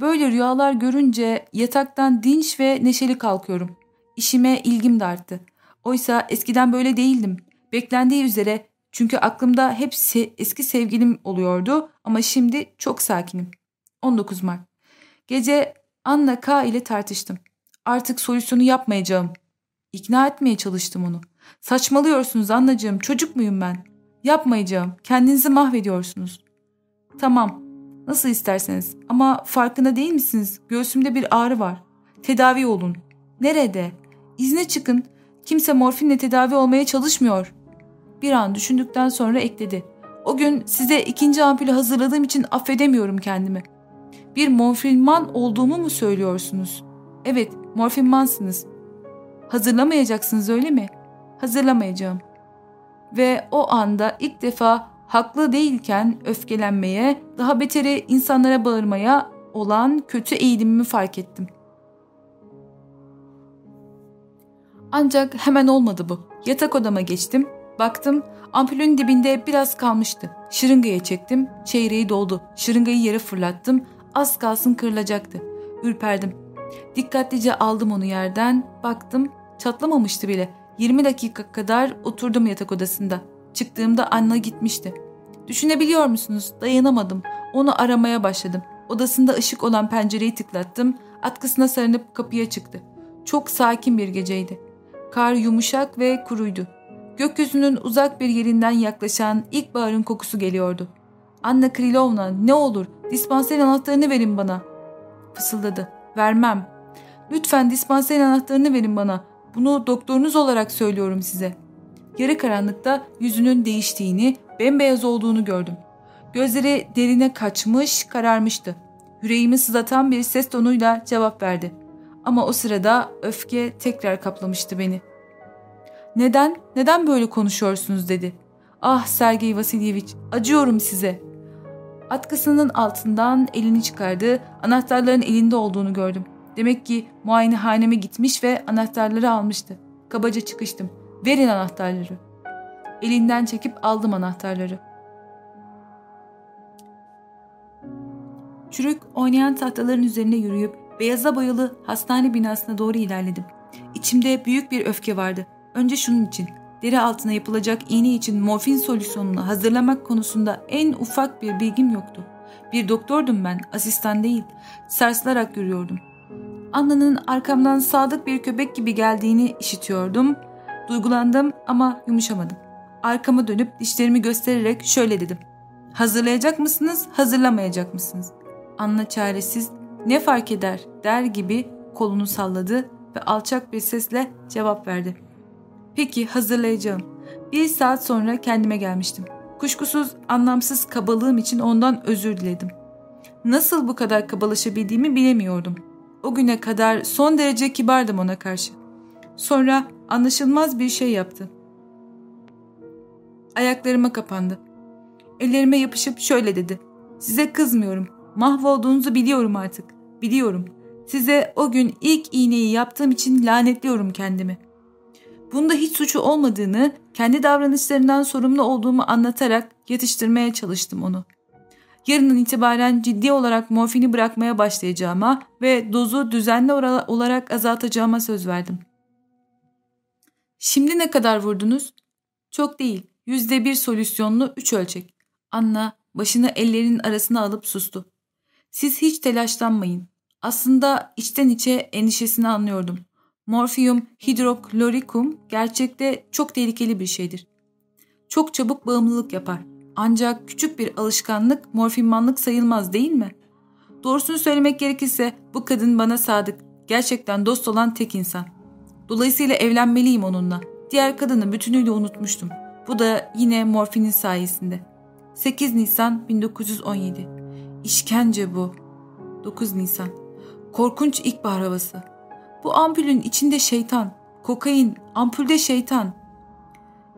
Böyle rüyalar görünce yataktan dinç ve neşeli kalkıyorum. İşime ilgim de arttı. Oysa eskiden böyle değildim. Beklendiği üzere çünkü aklımda hep se eski sevgilim oluyordu ama şimdi çok sakinim. 19 Mart Gece Anna K ile tartıştım. Artık solüsyonu yapmayacağım. İkna etmeye çalıştım onu. Saçmalıyorsunuz annacığım çocuk muyum ben? Yapmayacağım. Kendinizi mahvediyorsunuz. Tamam. Nasıl isterseniz. Ama farkında değil misiniz? Göğsümde bir ağrı var. Tedavi olun. Nerede? İzne çıkın. Kimse morfinle tedavi olmaya çalışmıyor. Bir an düşündükten sonra ekledi. O gün size ikinci ampulü hazırladığım için affedemiyorum kendimi. Bir morfinman olduğumu mu söylüyorsunuz? Evet, morfinmansınız. Hazırlamayacaksınız öyle mi? Hazırlamayacağım ve o anda ilk defa haklı değilken öfkelenmeye, daha beteri insanlara bağırmaya olan kötü eğilimimi fark ettim. Ancak hemen olmadı bu. Yatak odama geçtim. Baktım ampulün dibinde biraz kalmıştı. Şırıngaya çektim. Çeyreği doldu. Şırıngayı yere fırlattım. Az kalsın kırılacaktı. Ürperdim. Dikkatlice aldım onu yerden. Baktım çatlamamıştı bile. 20 dakika kadar oturdum yatak odasında. Çıktığımda Anna gitmişti. Düşünebiliyor musunuz? Dayanamadım. Onu aramaya başladım. Odasında ışık olan pencereyi tıklattım. Atkısına sarınıp kapıya çıktı. Çok sakin bir geceydi. Kar yumuşak ve kuruydu. Gökyüzünün uzak bir yerinden yaklaşan ilkbaharın kokusu geliyordu. Anna Krilovna ne olur dispanser anahtarını verin bana. Fısıldadı. Vermem. Lütfen dispanser anahtarını verin bana. Bunu doktorunuz olarak söylüyorum size. Yarı karanlıkta yüzünün değiştiğini, bembeyaz olduğunu gördüm. Gözleri derine kaçmış, kararmıştı. Yüreğimi sızlatan bir ses tonuyla cevap verdi. Ama o sırada öfke tekrar kaplamıştı beni. Neden, neden böyle konuşuyorsunuz dedi. Ah Sergey Vasilyeviç, acıyorum size. Atkısının altından elini çıkardı, anahtarların elinde olduğunu gördüm. Demek ki muayenehaneme gitmiş ve anahtarları almıştı. Kabaca çıkıştım. Verin anahtarları. Elinden çekip aldım anahtarları. Çürük oynayan tahtaların üzerine yürüyüp beyaza boyalı hastane binasına doğru ilerledim. İçimde büyük bir öfke vardı. Önce şunun için, deri altına yapılacak iğne için morfin solüsyonunu hazırlamak konusunda en ufak bir bilgim yoktu. Bir doktordum ben, asistan değil. Sarsılarak yürüyordum. Anna'nın arkamdan sadık bir köpek gibi geldiğini işitiyordum. Duygulandım ama yumuşamadım. Arkamı dönüp dişlerimi göstererek şöyle dedim. Hazırlayacak mısınız, hazırlamayacak mısınız? Anna çaresiz, ne fark eder der gibi kolunu salladı ve alçak bir sesle cevap verdi. Peki hazırlayacağım. Bir saat sonra kendime gelmiştim. Kuşkusuz anlamsız kabalığım için ondan özür diledim. Nasıl bu kadar kabalaşabildiğimi bilemiyordum. O güne kadar son derece kibardım ona karşı. Sonra anlaşılmaz bir şey yaptı. Ayaklarıma kapandı. Ellerime yapışıp şöyle dedi. Size kızmıyorum. Mahvolduğunuzu biliyorum artık. Biliyorum. Size o gün ilk iğneyi yaptığım için lanetliyorum kendimi. Bunda hiç suçu olmadığını, kendi davranışlarından sorumlu olduğumu anlatarak yatıştırmaya çalıştım onu. Yarından itibaren ciddi olarak morfini bırakmaya başlayacağıma ve dozu düzenli olarak azaltacağıma söz verdim. Şimdi ne kadar vurdunuz? Çok değil. Yüzde bir solüsyonlu üç ölçek. Anna başını ellerinin arasına alıp sustu. Siz hiç telaşlanmayın. Aslında içten içe endişesini anlıyordum. Morfium hidroklorikum gerçekte çok tehlikeli bir şeydir. Çok çabuk bağımlılık yapar. Ancak küçük bir alışkanlık morfinmanlık sayılmaz değil mi? Doğrusunu söylemek gerekirse bu kadın bana sadık, gerçekten dost olan tek insan. Dolayısıyla evlenmeliyim onunla. Diğer kadını bütünüyle unutmuştum. Bu da yine morfinin sayesinde. 8 Nisan 1917 İşkence bu. 9 Nisan Korkunç ilkbahar havası. Bu ampulün içinde şeytan, kokain, ampulde şeytan.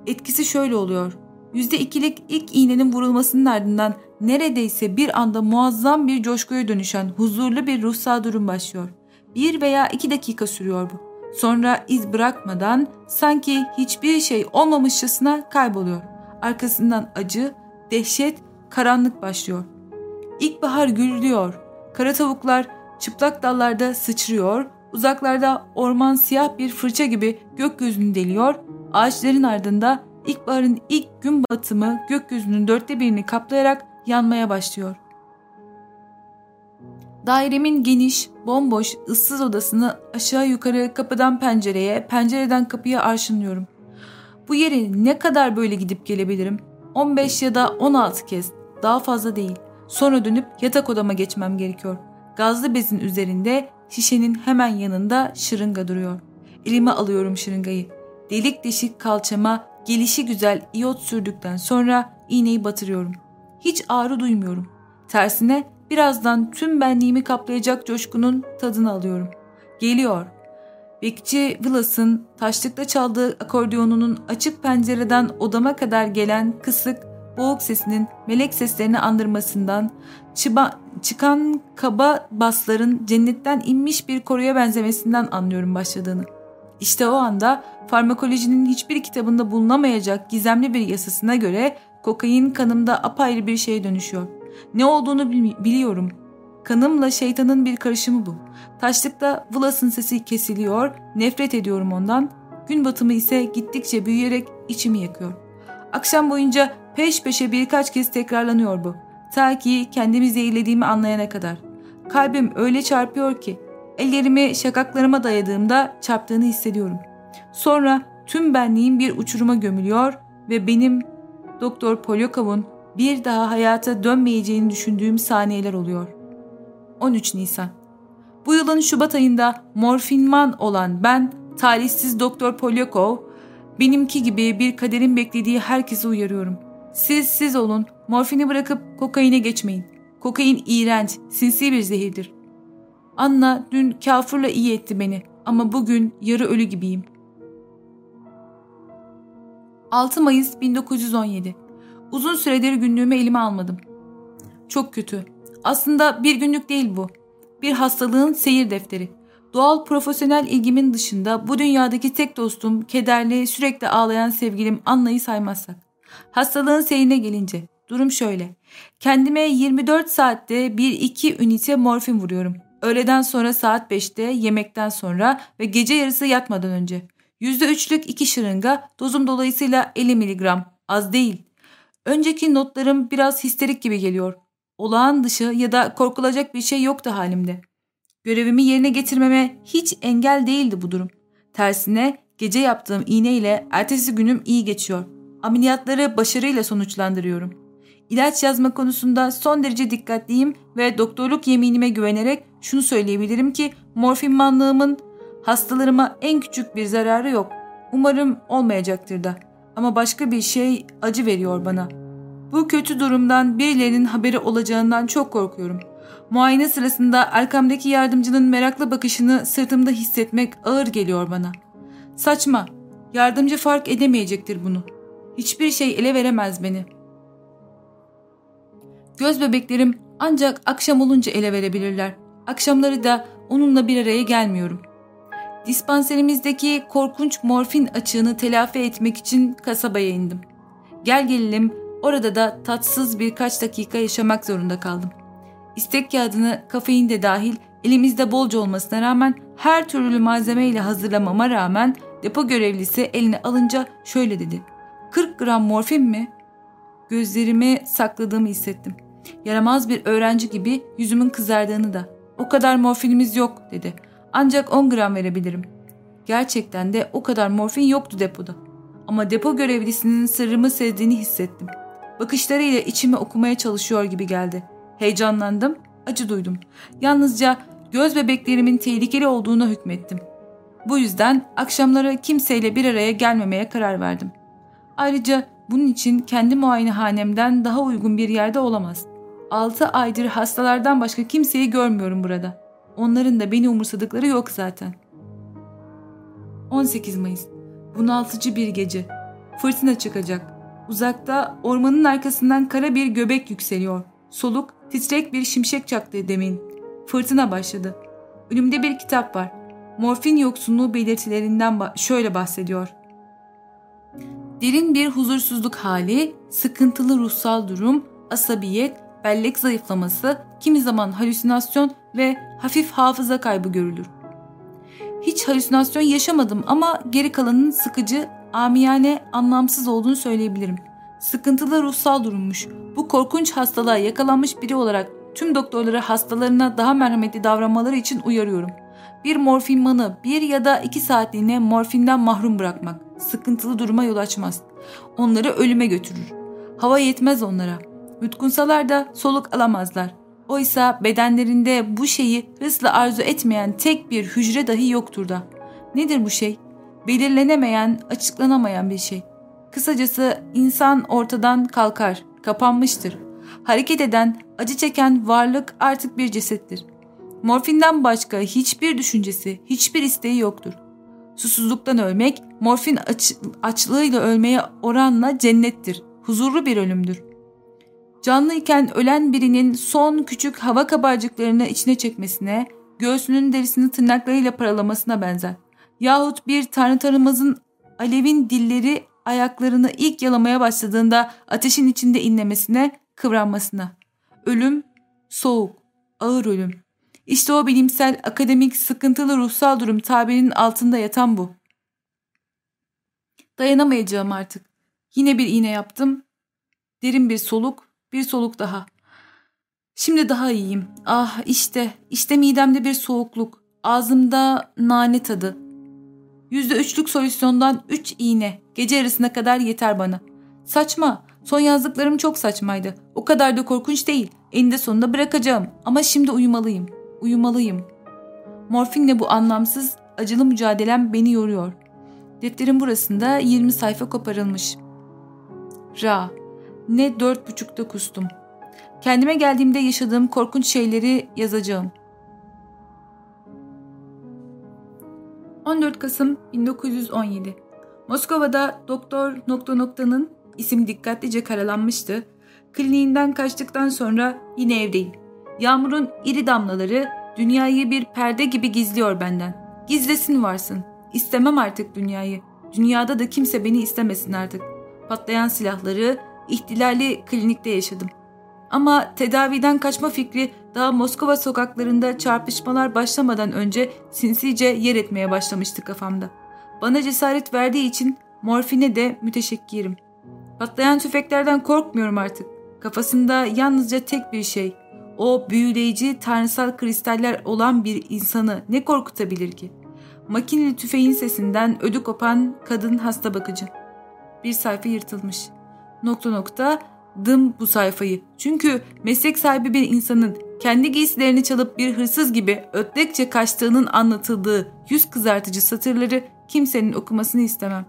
Etkisi şöyle oluyor. %2'lik ilk iğnenin vurulmasının ardından neredeyse bir anda muazzam bir coşkuya dönüşen huzurlu bir ruhsal durum başlıyor. Bir veya iki dakika sürüyor bu. Sonra iz bırakmadan sanki hiçbir şey olmamışçasına kayboluyor. Arkasından acı, dehşet, karanlık başlıyor. İlkbahar gürlüyor. Kara tavuklar çıplak dallarda sıçrıyor, uzaklarda orman siyah bir fırça gibi gökyüzünü deliyor, ağaçların ardında İlkbaharın ilk gün batımı gökyüzünün dörtte birini kaplayarak yanmaya başlıyor. Dairemin geniş, bomboş, ıssız odasını aşağı yukarı kapıdan pencereye, pencereden kapıya arşınlıyorum. Bu yere ne kadar böyle gidip gelebilirim? 15 ya da 16 kez, daha fazla değil. Sonra dönüp yatak odama geçmem gerekiyor. Gazlı bezin üzerinde şişenin hemen yanında şırınga duruyor. Elime alıyorum şırıngayı. Delik deşik kalçama gelişi güzel iot sürdükten sonra iğneyi batırıyorum. Hiç ağrı duymuyorum. Tersine birazdan tüm benliğimi kaplayacak coşkunun tadını alıyorum. Geliyor. Bekçi Willas'ın taşlıkta çaldığı akordiyonunun açık pencereden odama kadar gelen kısık, boğuk sesinin melek seslerini andırmasından, çıba, çıkan kaba basların cennetten inmiş bir koruya benzemesinden anlıyorum başladığını. İşte o anda farmakolojinin hiçbir kitabında bulunamayacak gizemli bir yasasına göre kokain kanımda apayrı bir şeye dönüşüyor. Ne olduğunu biliyorum. Kanımla şeytanın bir karışımı bu. Taşlıkta Vlas'ın sesi kesiliyor, nefret ediyorum ondan. Gün batımı ise gittikçe büyüyerek içimi yakıyor. Akşam boyunca peş peşe birkaç kez tekrarlanıyor bu. Ta ki kendimi zehirlediğimi anlayana kadar. Kalbim öyle çarpıyor ki Ellerimi şakaklarıma dayadığımda çarptığını hissediyorum. Sonra tüm benliğim bir uçuruma gömülüyor ve benim Doktor Polyakov'un bir daha hayata dönmeyeceğini düşündüğüm saniyeler oluyor. 13 Nisan Bu yılın Şubat ayında morfinman olan ben, talihsiz Doktor Polyakov, benimki gibi bir kaderin beklediği herkese uyarıyorum. Siz siz olun, morfini bırakıp kokaine geçmeyin. Kokain iğrenç, sinsi bir zehirdir. Anna dün kafurla iyi etti beni ama bugün yarı ölü gibiyim. 6 Mayıs 1917 Uzun süredir günlüğümü elime almadım. Çok kötü. Aslında bir günlük değil bu. Bir hastalığın seyir defteri. Doğal profesyonel ilgimin dışında bu dünyadaki tek dostum kederli sürekli ağlayan sevgilim Anna'yı saymazsak. Hastalığın seyrine gelince durum şöyle. Kendime 24 saatte 1-2 ünite morfin vuruyorum. Öğleden sonra saat 5'te yemekten sonra ve gece yarısı yatmadan önce. %3'lük 2 şırınga dozum dolayısıyla 50 miligram. Az değil. Önceki notlarım biraz histerik gibi geliyor. Olağan dışı ya da korkulacak bir şey yoktu halimde. Görevimi yerine getirmeme hiç engel değildi bu durum. Tersine gece yaptığım iğne ile ertesi günüm iyi geçiyor. Ameliyatları başarıyla sonuçlandırıyorum. İlaç yazma konusunda son derece dikkatliyim ve doktorluk yeminime güvenerek şunu söyleyebilirim ki morfin manlığımın hastalarıma en küçük bir zararı yok. Umarım olmayacaktır da. Ama başka bir şey acı veriyor bana. Bu kötü durumdan birilerinin haberi olacağından çok korkuyorum. Muayene sırasında arkamdaki yardımcının meraklı bakışını sırtımda hissetmek ağır geliyor bana. Saçma. Yardımcı fark edemeyecektir bunu. Hiçbir şey ele veremez beni. Göz bebeklerim ancak akşam olunca ele verebilirler. Akşamları da onunla bir araya gelmiyorum. Dispanserimizdeki korkunç morfin açığını telafi etmek için kasabaya indim. Gel gelelim orada da tatsız birkaç dakika yaşamak zorunda kaldım. İstek kağıdını kafein de dahil elimizde bolca olmasına rağmen her türlü malzemeyle hazırlamama rağmen depo görevlisi eline alınca şöyle dedi. 40 gram morfin mi? Gözlerimi sakladığımı hissettim. Yaramaz bir öğrenci gibi yüzümün kızardığını da. O kadar morfinimiz yok dedi. Ancak 10 gram verebilirim. Gerçekten de o kadar morfin yoktu depoda. Ama depo görevlisinin sırrımı sezdiğini hissettim. Bakışlarıyla içimi okumaya çalışıyor gibi geldi. Heyecanlandım, acı duydum. Yalnızca göz bebeklerimin tehlikeli olduğuna hükmettim. Bu yüzden akşamları kimseyle bir araya gelmemeye karar verdim. Ayrıca bunun için kendi muayenehanemden daha uygun bir yerde olamaz. 6 aydır hastalardan başka kimseyi görmüyorum burada. Onların da beni umursadıkları yok zaten. 18 Mayıs Bunaltıcı bir gece. Fırtına çıkacak. Uzakta ormanın arkasından kara bir göbek yükseliyor. Soluk titrek bir şimşek çaktı demin. Fırtına başladı. Önümde bir kitap var. Morfin yoksunluğu belirtilerinden ba- şöyle bahsediyor. Derin bir huzursuzluk hali, sıkıntılı ruhsal durum, asabiyet, bellek zayıflaması, kimi zaman halüsinasyon ve hafif hafıza kaybı görülür. Hiç halüsinasyon yaşamadım ama geri kalanın sıkıcı, amiyane, anlamsız olduğunu söyleyebilirim. Sıkıntılı ruhsal durummuş. Bu korkunç hastalığa yakalanmış biri olarak tüm doktorları hastalarına daha merhametli davranmaları için uyarıyorum. Bir morfinmanı bir ya da iki saatliğine morfinden mahrum bırakmak sıkıntılı duruma yol açmaz. Onları ölüme götürür. Hava yetmez onlara. Yutkunsalar da soluk alamazlar. Oysa bedenlerinde bu şeyi hırsla arzu etmeyen tek bir hücre dahi yoktur da. Nedir bu şey? Belirlenemeyen, açıklanamayan bir şey. Kısacası insan ortadan kalkar, kapanmıştır. Hareket eden, acı çeken varlık artık bir cesettir. Morfinden başka hiçbir düşüncesi, hiçbir isteği yoktur. Susuzluktan ölmek, morfin aç, açlığıyla ölmeye oranla cennettir. Huzurlu bir ölümdür. Canlıyken ölen birinin son küçük hava kabarcıklarını içine çekmesine, göğsünün derisini tırnaklarıyla paralamasına benzer. Yahut bir tanrı tanımazın alevin dilleri ayaklarını ilk yalamaya başladığında ateşin içinde inlemesine, kıvranmasına. Ölüm, soğuk, ağır ölüm. İşte o bilimsel, akademik, sıkıntılı ruhsal durum tabirinin altında yatan bu. Dayanamayacağım artık. Yine bir iğne yaptım. Derin bir soluk, bir soluk daha. Şimdi daha iyiyim. Ah işte, işte midemde bir soğukluk. Ağzımda nane tadı. Yüzde üçlük solüsyondan üç iğne. Gece yarısına kadar yeter bana. Saçma. Son yazdıklarım çok saçmaydı. O kadar da korkunç değil. Eninde sonunda bırakacağım. Ama şimdi uyumalıyım. Uyumalıyım. Morfinle bu anlamsız, acılı mücadelem beni yoruyor. Defterin burasında 20 sayfa koparılmış. Ra. Ne dört buçukta kustum. Kendime geldiğimde yaşadığım korkunç şeyleri yazacağım. 14 Kasım 1917 Moskova'da doktor nokta noktanın isim dikkatlice karalanmıştı. Kliniğinden kaçtıktan sonra yine evdeyim. Yağmurun iri damlaları dünyayı bir perde gibi gizliyor benden. Gizlesin varsın. İstemem artık dünyayı. Dünyada da kimse beni istemesin artık. Patlayan silahları, ihtilalli klinikte yaşadım. Ama tedaviden kaçma fikri daha Moskova sokaklarında çarpışmalar başlamadan önce sinsice yer etmeye başlamıştı kafamda. Bana cesaret verdiği için morfine de müteşekkirim. Patlayan tüfeklerden korkmuyorum artık. Kafasında yalnızca tek bir şey. O büyüleyici tanrısal kristaller olan bir insanı ne korkutabilir ki? Makineli tüfeğin sesinden ödü kopan kadın hasta bakıcı. Bir sayfa yırtılmış. Nokta nokta dım bu sayfayı. Çünkü meslek sahibi bir insanın kendi giysilerini çalıp bir hırsız gibi ötlekçe kaçtığının anlatıldığı yüz kızartıcı satırları kimsenin okumasını istemem.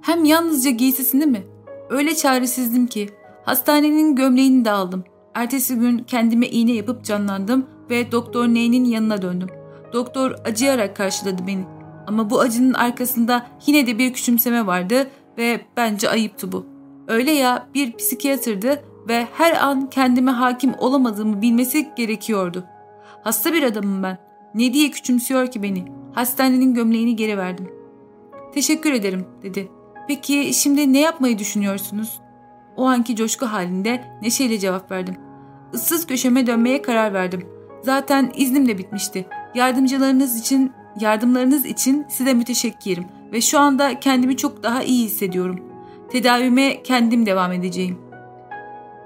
Hem yalnızca giysisini mi? Öyle çaresizdim ki hastanenin gömleğini de aldım. Ertesi gün kendime iğne yapıp canlandım ve Doktor Ney'nin yanına döndüm. Doktor acıyarak karşıladı beni. Ama bu acının arkasında yine de bir küçümseme vardı ve bence ayıptı bu. Öyle ya bir psikiyatrdı ve her an kendime hakim olamadığımı bilmesi gerekiyordu. Hasta bir adamım ben. Ne diye küçümsüyor ki beni? Hastanenin gömleğini geri verdim. Teşekkür ederim dedi. Peki şimdi ne yapmayı düşünüyorsunuz? O anki coşku halinde neşeyle cevap verdim. Issız köşeme dönmeye karar verdim. Zaten iznim de bitmişti. Yardımcılarınız için, yardımlarınız için size müteşekkirim ve şu anda kendimi çok daha iyi hissediyorum. Tedavime kendim devam edeceğim.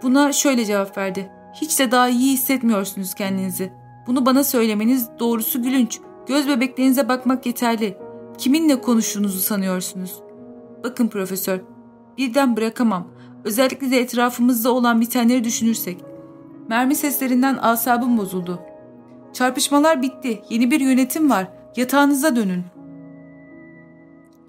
Buna şöyle cevap verdi. Hiç de daha iyi hissetmiyorsunuz kendinizi. Bunu bana söylemeniz doğrusu gülünç. Göz bebeklerinize bakmak yeterli. Kiminle konuştuğunuzu sanıyorsunuz? Bakın profesör, birden bırakamam. Özellikle de etrafımızda olan bitenleri düşünürsek. Mermi seslerinden asabım bozuldu. Çarpışmalar bitti. Yeni bir yönetim var. Yatağınıza dönün.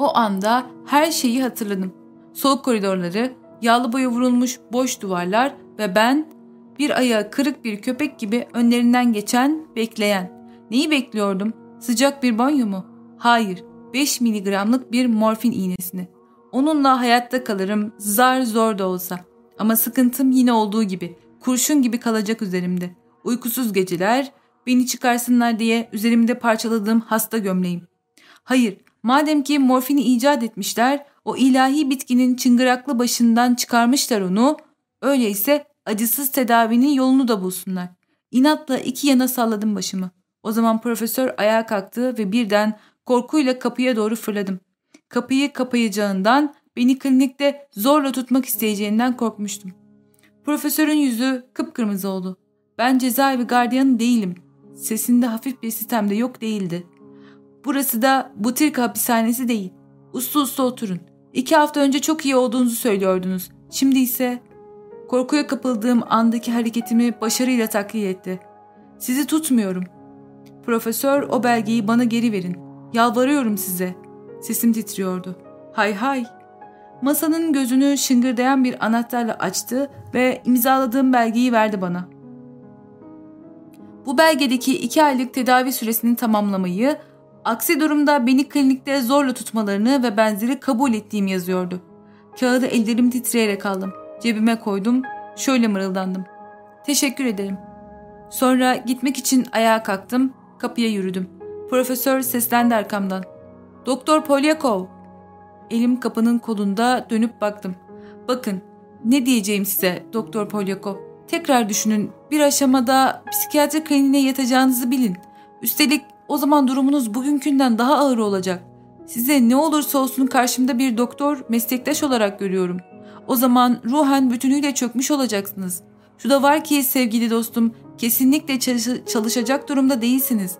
O anda her şeyi hatırladım. Soğuk koridorları, yağlı boya vurulmuş boş duvarlar ve ben bir ayağı kırık bir köpek gibi önlerinden geçen, bekleyen. Neyi bekliyordum? Sıcak bir banyo mu? Hayır, 5 miligramlık bir morfin iğnesini. Onunla hayatta kalırım, zar zor da olsa. Ama sıkıntım yine olduğu gibi, kurşun gibi kalacak üzerimde. Uykusuz geceler, beni çıkarsınlar diye üzerimde parçaladığım hasta gömleğim. Hayır, madem ki morfini icat etmişler, o ilahi bitkinin çıngıraklı başından çıkarmışlar onu, öyleyse acısız tedavinin yolunu da bulsunlar. İnatla iki yana salladım başımı. O zaman profesör ayağa kalktı ve birden korkuyla kapıya doğru fırladım. Kapıyı kapayacağından, beni klinikte zorla tutmak isteyeceğinden korkmuştum. Profesörün yüzü kıpkırmızı oldu. Ben cezaevi gardiyanı değilim. Sesinde hafif bir sistemde yok değildi. Burası da Butirka hapishanesi değil. Uslu uslu oturun. İki hafta önce çok iyi olduğunuzu söylüyordunuz. Şimdi ise korkuya kapıldığım andaki hareketimi başarıyla taklit etti. Sizi tutmuyorum. Profesör o belgeyi bana geri verin. Yalvarıyorum size. Sesim titriyordu. Hay hay. Masanın gözünü şıngırdayan bir anahtarla açtı ve imzaladığım belgeyi verdi bana. Bu belgedeki iki aylık tedavi süresini tamamlamayı, aksi durumda beni klinikte zorla tutmalarını ve benzeri kabul ettiğim yazıyordu. Kağıdı ellerim titreyerek aldım. Cebime koydum, şöyle mırıldandım. Teşekkür ederim. Sonra gitmek için ayağa kalktım, kapıya yürüdüm. Profesör seslendi arkamdan. Doktor Polyakov. Elim kapının kolunda dönüp baktım. Bakın ne diyeceğim size Doktor Polyakov. Tekrar düşünün bir aşamada psikiyatri kliniğine yatacağınızı bilin. Üstelik o zaman durumunuz bugünkünden daha ağır olacak. Size ne olursa olsun karşımda bir doktor, meslektaş olarak görüyorum. O zaman ruhen bütünüyle çökmüş olacaksınız. Şu da var ki sevgili dostum, kesinlikle çalış- çalışacak durumda değilsiniz.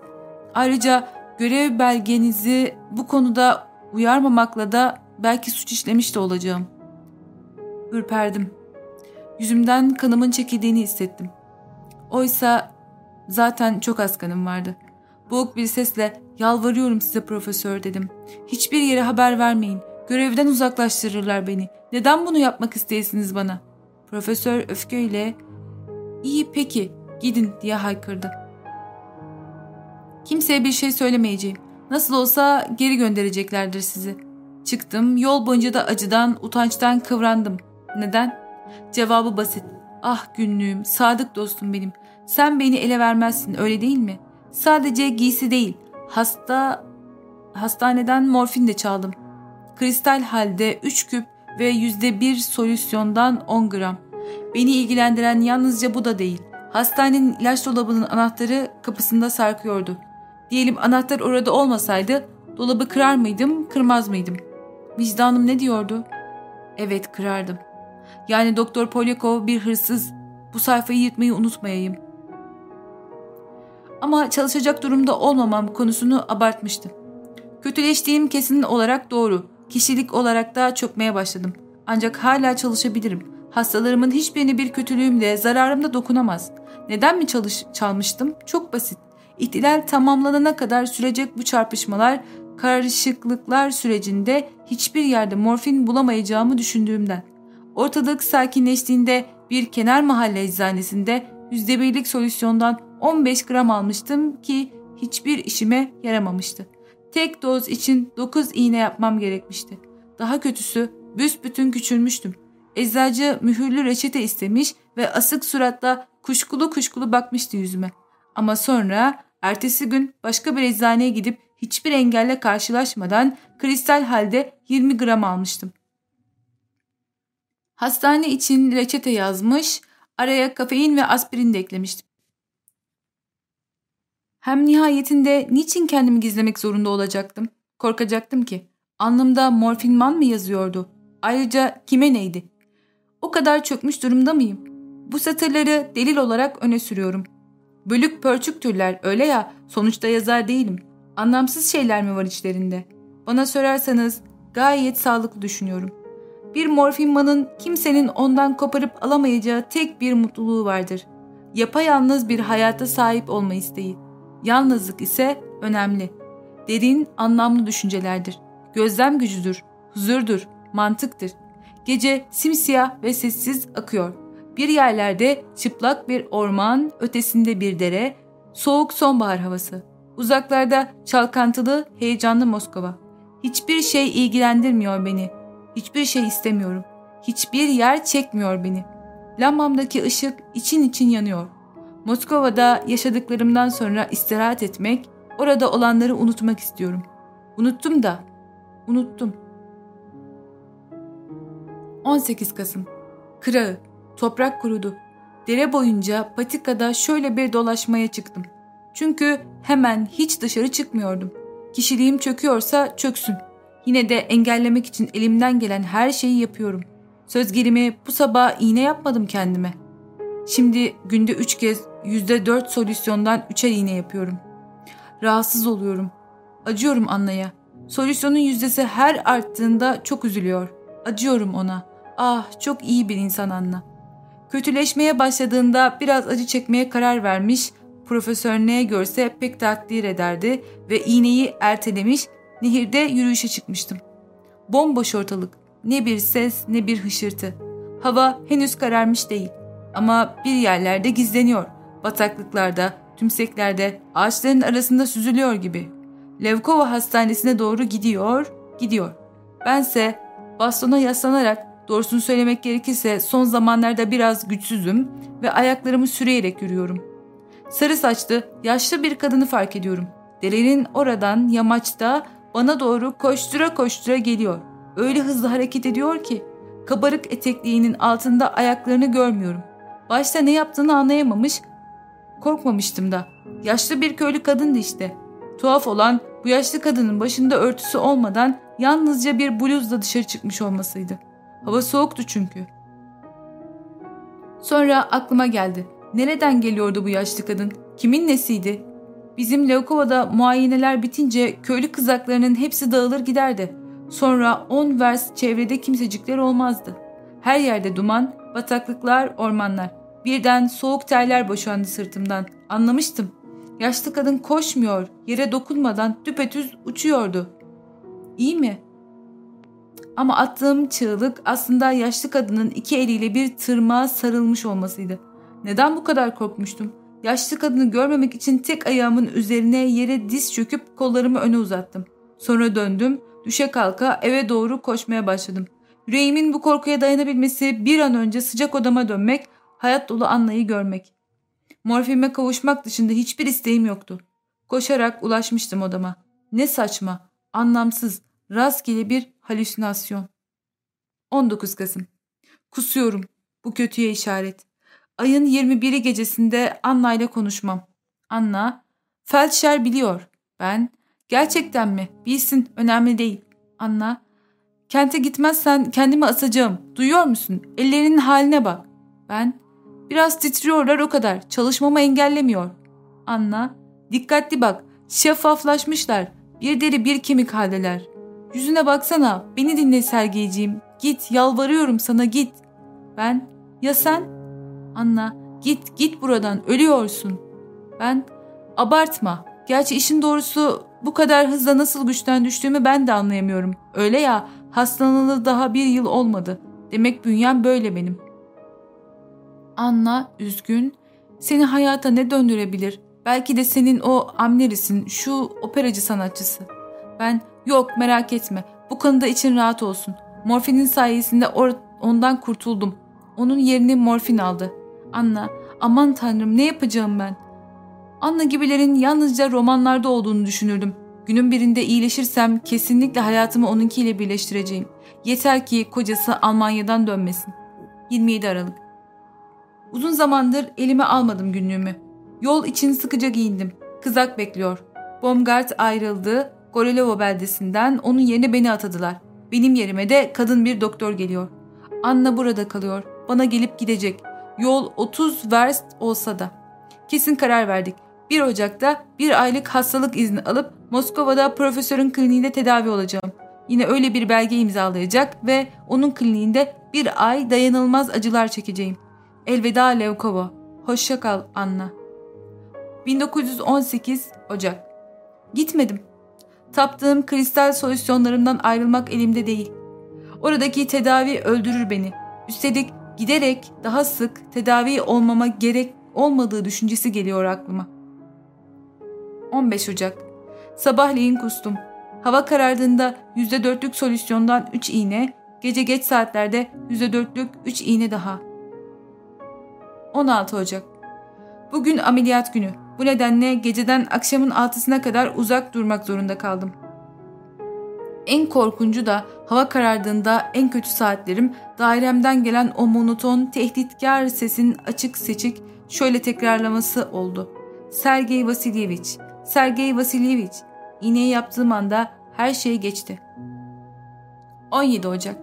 Ayrıca görev belgenizi bu konuda uyarmamakla da belki suç işlemiş de olacağım. Ürperdim. Yüzümden kanımın çekildiğini hissettim. Oysa zaten çok az kanım vardı. Boğuk bir sesle yalvarıyorum size profesör dedim. Hiçbir yere haber vermeyin. Görevden uzaklaştırırlar beni. Neden bunu yapmak isteyesiniz bana? Profesör öfkeyle iyi peki gidin diye haykırdı. Kimseye bir şey söylemeyeceğim. Nasıl olsa geri göndereceklerdir sizi. Çıktım, yol boyunca da acıdan, utançtan kıvrandım. Neden? Cevabı basit. Ah günlüğüm, sadık dostum benim. Sen beni ele vermezsin, öyle değil mi? Sadece giysi değil, hasta... Hastaneden morfin de çaldım. Kristal halde 3 küp ve %1 solüsyondan 10 gram. Beni ilgilendiren yalnızca bu da değil. Hastanenin ilaç dolabının anahtarı kapısında sarkıyordu. Diyelim anahtar orada olmasaydı dolabı kırar mıydım, kırmaz mıydım? Vicdanım ne diyordu? Evet kırardım. Yani Doktor Polyakov bir hırsız. Bu sayfayı yırtmayı unutmayayım. Ama çalışacak durumda olmamam konusunu abartmıştım. Kötüleştiğim kesin olarak doğru. Kişilik olarak da çökmeye başladım. Ancak hala çalışabilirim. Hastalarımın hiçbirini bir kötülüğümle, zararımda dokunamaz. Neden mi çalış çalmıştım? Çok basit. İhtilal tamamlanana kadar sürecek bu çarpışmalar, karışıklıklar sürecinde hiçbir yerde morfin bulamayacağımı düşündüğümden. Ortalık sakinleştiğinde bir kenar mahalle eczanesinde %1'lik solüsyondan 15 gram almıştım ki hiçbir işime yaramamıştı. Tek doz için 9 iğne yapmam gerekmişti. Daha kötüsü büsbütün küçülmüştüm. Eczacı mühürlü reçete istemiş ve asık suratla kuşkulu kuşkulu bakmıştı yüzüme. Ama sonra ertesi gün başka bir eczaneye gidip hiçbir engelle karşılaşmadan kristal halde 20 gram almıştım. Hastane için reçete yazmış, araya kafein ve aspirin de eklemiştim. Hem nihayetinde niçin kendimi gizlemek zorunda olacaktım? Korkacaktım ki. Alnımda morfinman mı yazıyordu? Ayrıca kime neydi? O kadar çökmüş durumda mıyım? Bu satırları delil olarak öne sürüyorum. Bölük pörçük türler öyle ya sonuçta yazar değilim. Anlamsız şeyler mi var içlerinde? Bana sorarsanız gayet sağlıklı düşünüyorum. Bir morfinmanın kimsenin ondan koparıp alamayacağı tek bir mutluluğu vardır. Yapayalnız bir hayata sahip olma isteği. Yalnızlık ise önemli. Derin, anlamlı düşüncelerdir. Gözlem gücüdür, huzurdur, mantıktır. Gece simsiyah ve sessiz akıyor. Bir yerlerde çıplak bir orman, ötesinde bir dere, soğuk sonbahar havası. Uzaklarda çalkantılı, heyecanlı Moskova. Hiçbir şey ilgilendirmiyor beni. Hiçbir şey istemiyorum. Hiçbir yer çekmiyor beni. Lambamdaki ışık için için yanıyor. Moskova'da yaşadıklarımdan sonra istirahat etmek, orada olanları unutmak istiyorum. Unuttum da, unuttum. 18 Kasım Kırağı, toprak kurudu. Dere boyunca patikada şöyle bir dolaşmaya çıktım. Çünkü hemen hiç dışarı çıkmıyordum. Kişiliğim çöküyorsa çöksün. Yine de engellemek için elimden gelen her şeyi yapıyorum. Söz gelimi bu sabah iğne yapmadım kendime. Şimdi günde üç kez yüzde dört solüsyondan üçer iğne yapıyorum. Rahatsız oluyorum. Acıyorum Anna'ya. Solüsyonun yüzdesi her arttığında çok üzülüyor. Acıyorum ona. Ah çok iyi bir insan Anna. Kötüleşmeye başladığında biraz acı çekmeye karar vermiş, profesör neye görse pek takdir ederdi ve iğneyi ertelemiş, nehirde yürüyüşe çıkmıştım. Bomboş ortalık. Ne bir ses ne bir hışırtı. Hava henüz kararmış değil. Ama bir yerlerde gizleniyor. Bataklıklarda, tümseklerde, ağaçların arasında süzülüyor gibi. Levkova hastanesine doğru gidiyor, gidiyor. Bense bastona yaslanarak doğrusunu söylemek gerekirse son zamanlarda biraz güçsüzüm ve ayaklarımı sürüyerek yürüyorum. Sarı saçlı, yaşlı bir kadını fark ediyorum. Derenin oradan yamaçta bana doğru koştura koştura geliyor. Öyle hızlı hareket ediyor ki kabarık etekliğinin altında ayaklarını görmüyorum. Başta ne yaptığını anlayamamış, korkmamıştım da. Yaşlı bir köylü kadındı işte. Tuhaf olan bu yaşlı kadının başında örtüsü olmadan yalnızca bir bluzla dışarı çıkmış olmasıydı. Hava soğuktu çünkü. Sonra aklıma geldi. Nereden geliyordu bu yaşlı kadın? Kimin nesiydi? Bizim Leukova'da muayeneler bitince köylü kızaklarının hepsi dağılır giderdi. Sonra on vers çevrede kimsecikler olmazdı. Her yerde duman, bataklıklar, ormanlar. Birden soğuk terler boşandı sırtımdan. Anlamıştım. Yaşlı kadın koşmuyor, yere dokunmadan düpetüz uçuyordu. İyi mi? Ama attığım çığlık aslında yaşlı kadının iki eliyle bir tırmağa sarılmış olmasıydı. Neden bu kadar korkmuştum? Yaşlı kadını görmemek için tek ayağımın üzerine yere diz çöküp kollarımı öne uzattım. Sonra döndüm, düşe kalka eve doğru koşmaya başladım. Yüreğimin bu korkuya dayanabilmesi bir an önce sıcak odama dönmek, hayat dolu Anna'yı görmek. Morfime kavuşmak dışında hiçbir isteğim yoktu. Koşarak ulaşmıştım odama. Ne saçma, anlamsız, rastgele bir halüsinasyon. 19 Kasım Kusuyorum. Bu kötüye işaret. Ayın 21'i gecesinde Anna ile konuşmam. Anna, Felçer biliyor. Ben, gerçekten mi? Bilsin, önemli değil. Anna, kente gitmezsen kendimi asacağım. Duyuyor musun? Ellerinin haline bak. Ben, biraz titriyorlar o kadar. Çalışmamı engellemiyor. Anna, dikkatli bak. Şeffaflaşmışlar. Bir deri bir kemik haldeler. Yüzüne baksana. Beni dinle Sergeyciğim. Git, yalvarıyorum sana git. Ben, ya sen? Anna, git, git buradan, ölüyorsun. Ben, abartma. Gerçi işin doğrusu bu kadar hızla nasıl güçten düştüğümü ben de anlayamıyorum. Öyle ya, hastalanalı daha bir yıl olmadı. Demek bünyem böyle benim. Anna, üzgün. Seni hayata ne döndürebilir? Belki de senin o Amneris'in, şu operacı sanatçısı. Ben, yok merak etme. Bu konuda için rahat olsun. Morfinin sayesinde or ondan kurtuldum. Onun yerini morfin aldı. Anna, aman tanrım ne yapacağım ben? Anna gibilerin yalnızca romanlarda olduğunu düşünürdüm. Günün birinde iyileşirsem kesinlikle hayatımı onunkiyle birleştireceğim. Yeter ki kocası Almanya'dan dönmesin. 27 Aralık Uzun zamandır elime almadım günlüğümü. Yol için sıkıca giyindim. Kızak bekliyor. Baumgart ayrıldı. Gorelovo beldesinden onun yerine beni atadılar. Benim yerime de kadın bir doktor geliyor. Anna burada kalıyor. Bana gelip gidecek. Yol 30 verst olsa da. Kesin karar verdik. 1 Ocak'ta bir aylık hastalık izni alıp Moskova'da profesörün kliniğinde tedavi olacağım. Yine öyle bir belge imzalayacak ve onun kliniğinde bir ay dayanılmaz acılar çekeceğim. Elveda Levkova. Hoşça kal Anna. 1918 Ocak. Gitmedim. Taptığım kristal solüsyonlarımdan ayrılmak elimde değil. Oradaki tedavi öldürür beni. Üstelik giderek daha sık tedavi olmama gerek olmadığı düşüncesi geliyor aklıma. 15 Ocak Sabahleyin kustum. Hava karardığında %4'lük solüsyondan 3 iğne, gece geç saatlerde %4'lük 3 iğne daha. 16 Ocak Bugün ameliyat günü. Bu nedenle geceden akşamın altısına kadar uzak durmak zorunda kaldım. En korkuncu da hava karardığında en kötü saatlerim dairemden gelen o monoton, tehditkar sesin açık seçik şöyle tekrarlaması oldu. Sergey Vasilyevich, Sergey Vasilyevich. İğneyi yaptığım anda her şey geçti. 17 Ocak.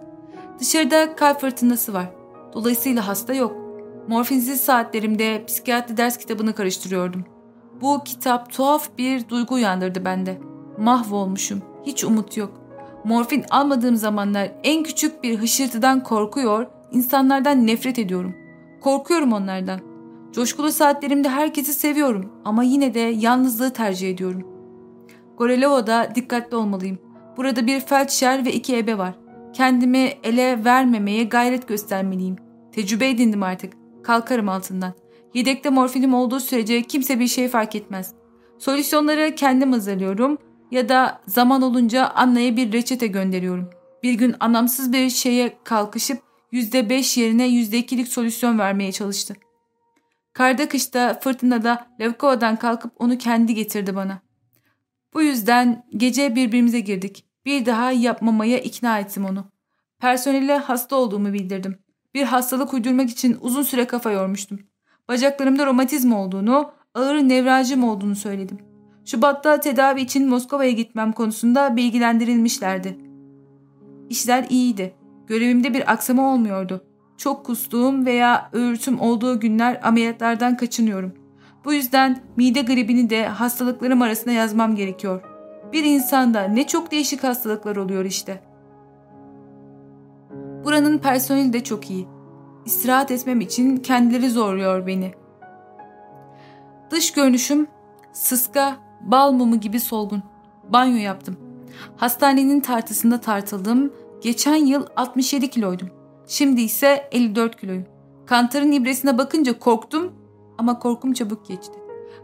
Dışarıda kalp fırtınası var. Dolayısıyla hasta yok. Morfinsiz saatlerimde psikiyatri ders kitabını karıştırıyordum. Bu kitap tuhaf bir duygu uyandırdı bende. Mahvolmuşum. Hiç umut yok. Morfin almadığım zamanlar en küçük bir hışırtıdan korkuyor, insanlardan nefret ediyorum. Korkuyorum onlardan. Coşkulu saatlerimde herkesi seviyorum ama yine de yalnızlığı tercih ediyorum. Gorelova'da dikkatli olmalıyım. Burada bir felçer ve iki ebe var. Kendimi ele vermemeye gayret göstermeliyim. Tecrübe edindim artık. Kalkarım altından. Yedekte morfinim olduğu sürece kimse bir şey fark etmez. Solüsyonları kendim hazırlıyorum ya da zaman olunca Anna'ya bir reçete gönderiyorum. Bir gün anlamsız bir şeye kalkışıp %5 yerine %2'lik solüsyon vermeye çalıştı. Karda kışta fırtınada Levkova'dan kalkıp onu kendi getirdi bana. Bu yüzden gece birbirimize girdik. Bir daha yapmamaya ikna ettim onu. Personele hasta olduğumu bildirdim. Bir hastalık uydurmak için uzun süre kafa yormuştum. Bacaklarımda romatizma olduğunu, ağır nevraljim olduğunu söyledim. Şubat'ta tedavi için Moskova'ya gitmem konusunda bilgilendirilmişlerdi. İşler iyiydi. Görevimde bir aksama olmuyordu. Çok kustuğum veya öğürtüm olduğu günler ameliyatlardan kaçınıyorum. Bu yüzden mide gribini de hastalıklarım arasında yazmam gerekiyor. Bir insanda ne çok değişik hastalıklar oluyor işte. Buranın personeli de çok iyi. İstirahat etmem için kendileri zorluyor beni. Dış görünüşüm sıska, bal mumu gibi solgun. Banyo yaptım. Hastanenin tartısında tartıldım. Geçen yıl 67 kiloydum. Şimdi ise 54 kiloyum. Kantarın ibresine bakınca korktum ama korkum çabuk geçti.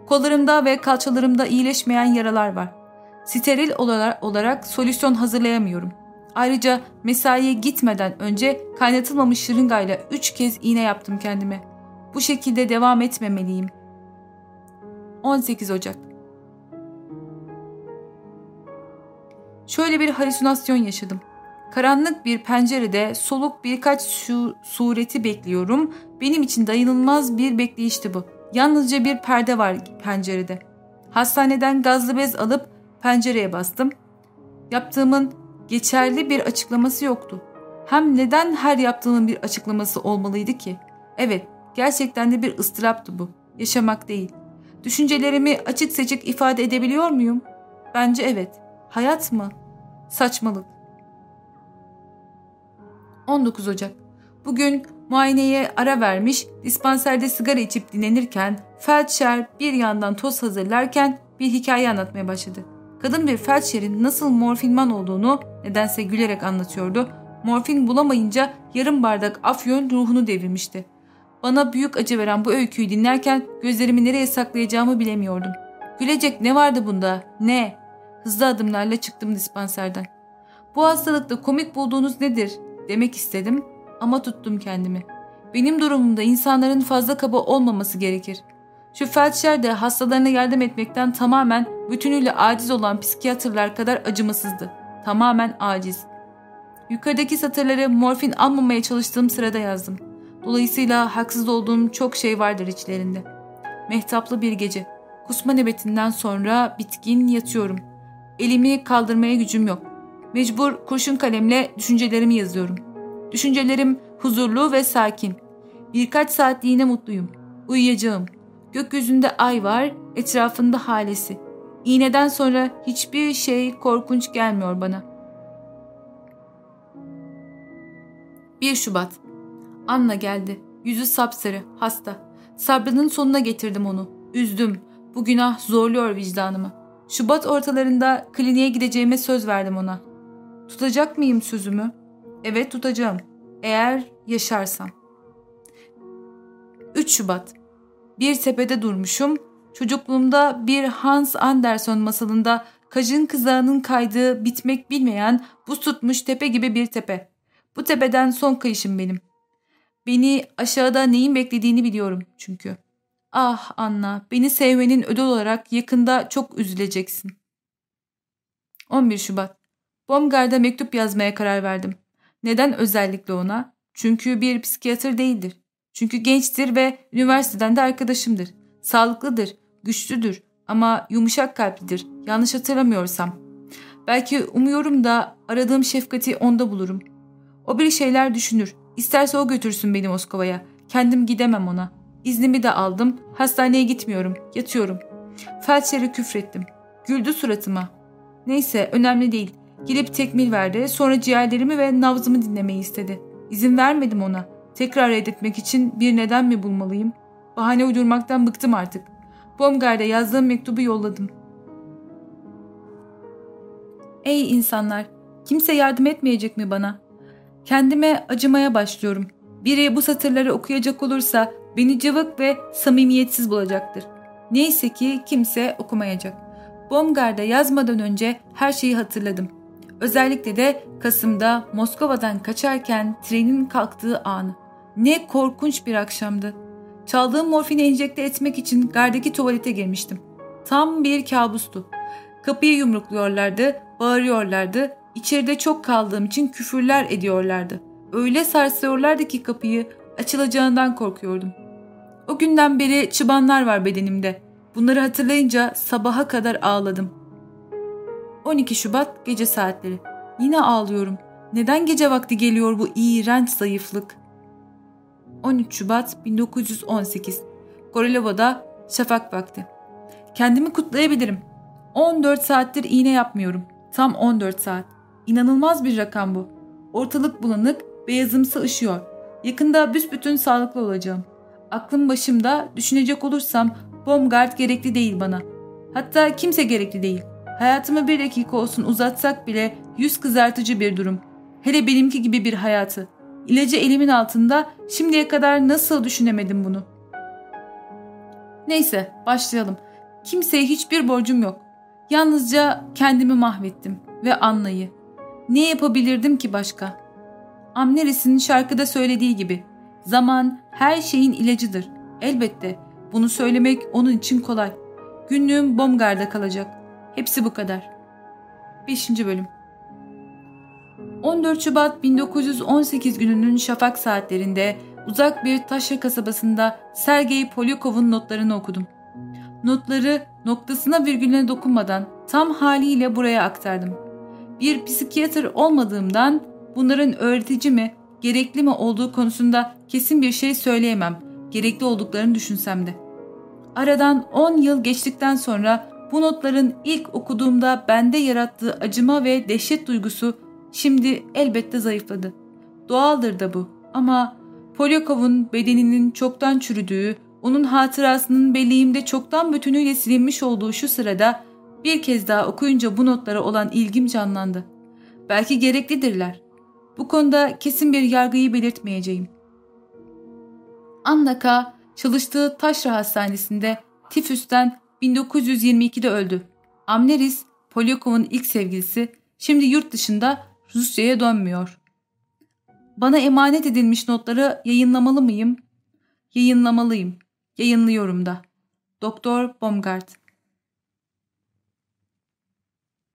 Kollarımda ve kalçalarımda iyileşmeyen yaralar var. Steril olarak, solüsyon hazırlayamıyorum. Ayrıca mesaiye gitmeden önce kaynatılmamış şırıngayla üç kez iğne yaptım kendime. Bu şekilde devam etmemeliyim. 18 Ocak Şöyle bir halüsinasyon yaşadım. Karanlık bir pencerede soluk birkaç şu sureti bekliyorum. Benim için dayanılmaz bir bekleyişti bu. Yalnızca bir perde var pencerede. Hastaneden gazlı bez alıp pencereye bastım. Yaptığımın geçerli bir açıklaması yoktu. Hem neden her yaptığımın bir açıklaması olmalıydı ki? Evet, gerçekten de bir ıstıraptı bu. Yaşamak değil. Düşüncelerimi açık seçik ifade edebiliyor muyum? Bence evet. Hayat mı? Saçmalık. 19 Ocak. Bugün muayeneye ara vermiş, dispanserde sigara içip dinlenirken felçer bir yandan toz hazırlarken bir hikaye anlatmaya başladı. Kadın bir felçerin nasıl morfinman olduğunu nedense gülerek anlatıyordu. Morfin bulamayınca yarım bardak afyon ruhunu devirmişti. Bana büyük acı veren bu öyküyü dinlerken gözlerimi nereye saklayacağımı bilemiyordum. Gülecek ne vardı bunda? Ne? Hızlı adımlarla çıktım dispanserden. Bu hastalıkta komik bulduğunuz nedir? Demek istedim ama tuttum kendimi. Benim durumumda insanların fazla kaba olmaması gerekir. Şu felçler de hastalarına yardım etmekten tamamen bütünüyle aciz olan psikiyatrlar kadar acımasızdı. Tamamen aciz. Yukarıdaki satırları morfin almamaya çalıştığım sırada yazdım. Dolayısıyla haksız olduğum çok şey vardır içlerinde. Mehtaplı bir gece. Kusma nöbetinden sonra bitkin yatıyorum. Elimi kaldırmaya gücüm yok. Mecbur kurşun kalemle düşüncelerimi yazıyorum. Düşüncelerim huzurlu ve sakin. Birkaç saatliğine mutluyum. Uyuyacağım. Gökyüzünde ay var, etrafında halesi. İğneden sonra hiçbir şey korkunç gelmiyor bana. 1 Şubat Anna geldi. Yüzü sapsarı, hasta. Sabrının sonuna getirdim onu. Üzdüm. Bu günah zorluyor vicdanımı. Şubat ortalarında kliniğe gideceğime söz verdim ona. Tutacak mıyım sözümü? Evet tutacağım. Eğer yaşarsam. 3 Şubat Bir tepede durmuşum. Çocukluğumda bir Hans Anderson masalında kajın kızağının kaydığı bitmek bilmeyen buz tutmuş tepe gibi bir tepe. Bu tepeden son kayışım benim. Beni aşağıda neyin beklediğini biliyorum çünkü. Ah Anna, beni sevmenin ödül olarak yakında çok üzüleceksin. 11 Şubat Baumgart'a mektup yazmaya karar verdim. Neden özellikle ona? Çünkü bir psikiyatr değildir. Çünkü gençtir ve üniversiteden de arkadaşımdır. Sağlıklıdır, güçlüdür ama yumuşak kalplidir. Yanlış hatırlamıyorsam. Belki umuyorum da aradığım şefkati onda bulurum. O bir şeyler düşünür. İsterse o götürsün beni Moskova'ya. Kendim gidemem ona. İznimi de aldım. Hastaneye gitmiyorum. Yatıyorum. Felçlere küfrettim. Güldü suratıma. Neyse önemli değil. Girip tekmil verdi. Sonra ciğerlerimi ve nabzımı dinlemeyi istedi. İzin vermedim ona. Tekrar reddetmek için bir neden mi bulmalıyım? Bahane uydurmaktan bıktım artık. Baumgart'a yazdığım mektubu yolladım. Ey insanlar! Kimse yardım etmeyecek mi bana? Kendime acımaya başlıyorum. Biri bu satırları okuyacak olursa beni cıvık ve samimiyetsiz bulacaktır. Neyse ki kimse okumayacak. Baumgart'a yazmadan önce her şeyi hatırladım. Özellikle de Kasım'da Moskova'dan kaçarken trenin kalktığı anı. Ne korkunç bir akşamdı. Çaldığım morfini enjekte etmek için gardaki tuvalete girmiştim. Tam bir kabustu. Kapıyı yumrukluyorlardı, bağırıyorlardı, içeride çok kaldığım için küfürler ediyorlardı. Öyle sarsıyorlardı ki kapıyı açılacağından korkuyordum. O günden beri çıbanlar var bedenimde. Bunları hatırlayınca sabaha kadar ağladım. 12 Şubat gece saatleri. Yine ağlıyorum. Neden gece vakti geliyor bu iğrenç zayıflık? 13 Şubat 1918 Korilova'da şafak vakti. Kendimi kutlayabilirim. 14 saattir iğne yapmıyorum. Tam 14 saat. İnanılmaz bir rakam bu. Ortalık bulanık, beyazımsı ışıyor. Yakında büsbütün sağlıklı olacağım. Aklım başımda düşünecek olursam Baumgart gerekli değil bana. Hatta kimse gerekli değil. Hayatımı bir dakika olsun uzatsak bile yüz kızartıcı bir durum. Hele benimki gibi bir hayatı. İlacı elimin altında şimdiye kadar nasıl düşünemedim bunu? Neyse başlayalım. Kimseye hiçbir borcum yok. Yalnızca kendimi mahvettim ve Anna'yı. Ne yapabilirdim ki başka? Amneris'in şarkıda söylediği gibi zaman her şeyin ilacıdır. Elbette bunu söylemek onun için kolay. Günlüğüm Bomgar'da kalacak. Hepsi bu kadar. 5. Bölüm 14 Şubat 1918 gününün şafak saatlerinde uzak bir taşra kasabasında Sergei Polyakov'un notlarını okudum. Notları noktasına virgülüne dokunmadan tam haliyle buraya aktardım. Bir psikiyatr olmadığımdan bunların öğretici mi, gerekli mi olduğu konusunda kesin bir şey söyleyemem, gerekli olduklarını düşünsem de. Aradan 10 yıl geçtikten sonra bu notların ilk okuduğumda bende yarattığı acıma ve dehşet duygusu şimdi elbette zayıfladı. Doğaldır da bu ama Polyakov'un bedeninin çoktan çürüdüğü, onun hatırasının belleğimde çoktan bütünüyle silinmiş olduğu şu sırada bir kez daha okuyunca bu notlara olan ilgim canlandı. Belki gereklidirler. Bu konuda kesin bir yargıyı belirtmeyeceğim. Annaka çalıştığı taşra hastanesinde tifüsten 1922'de öldü. Amneris, Polyakov'un ilk sevgilisi, şimdi yurt dışında Rusya'ya dönmüyor. Bana emanet edilmiş notları yayınlamalı mıyım? Yayınlamalıyım. Yayınlıyorum da. Doktor Baumgart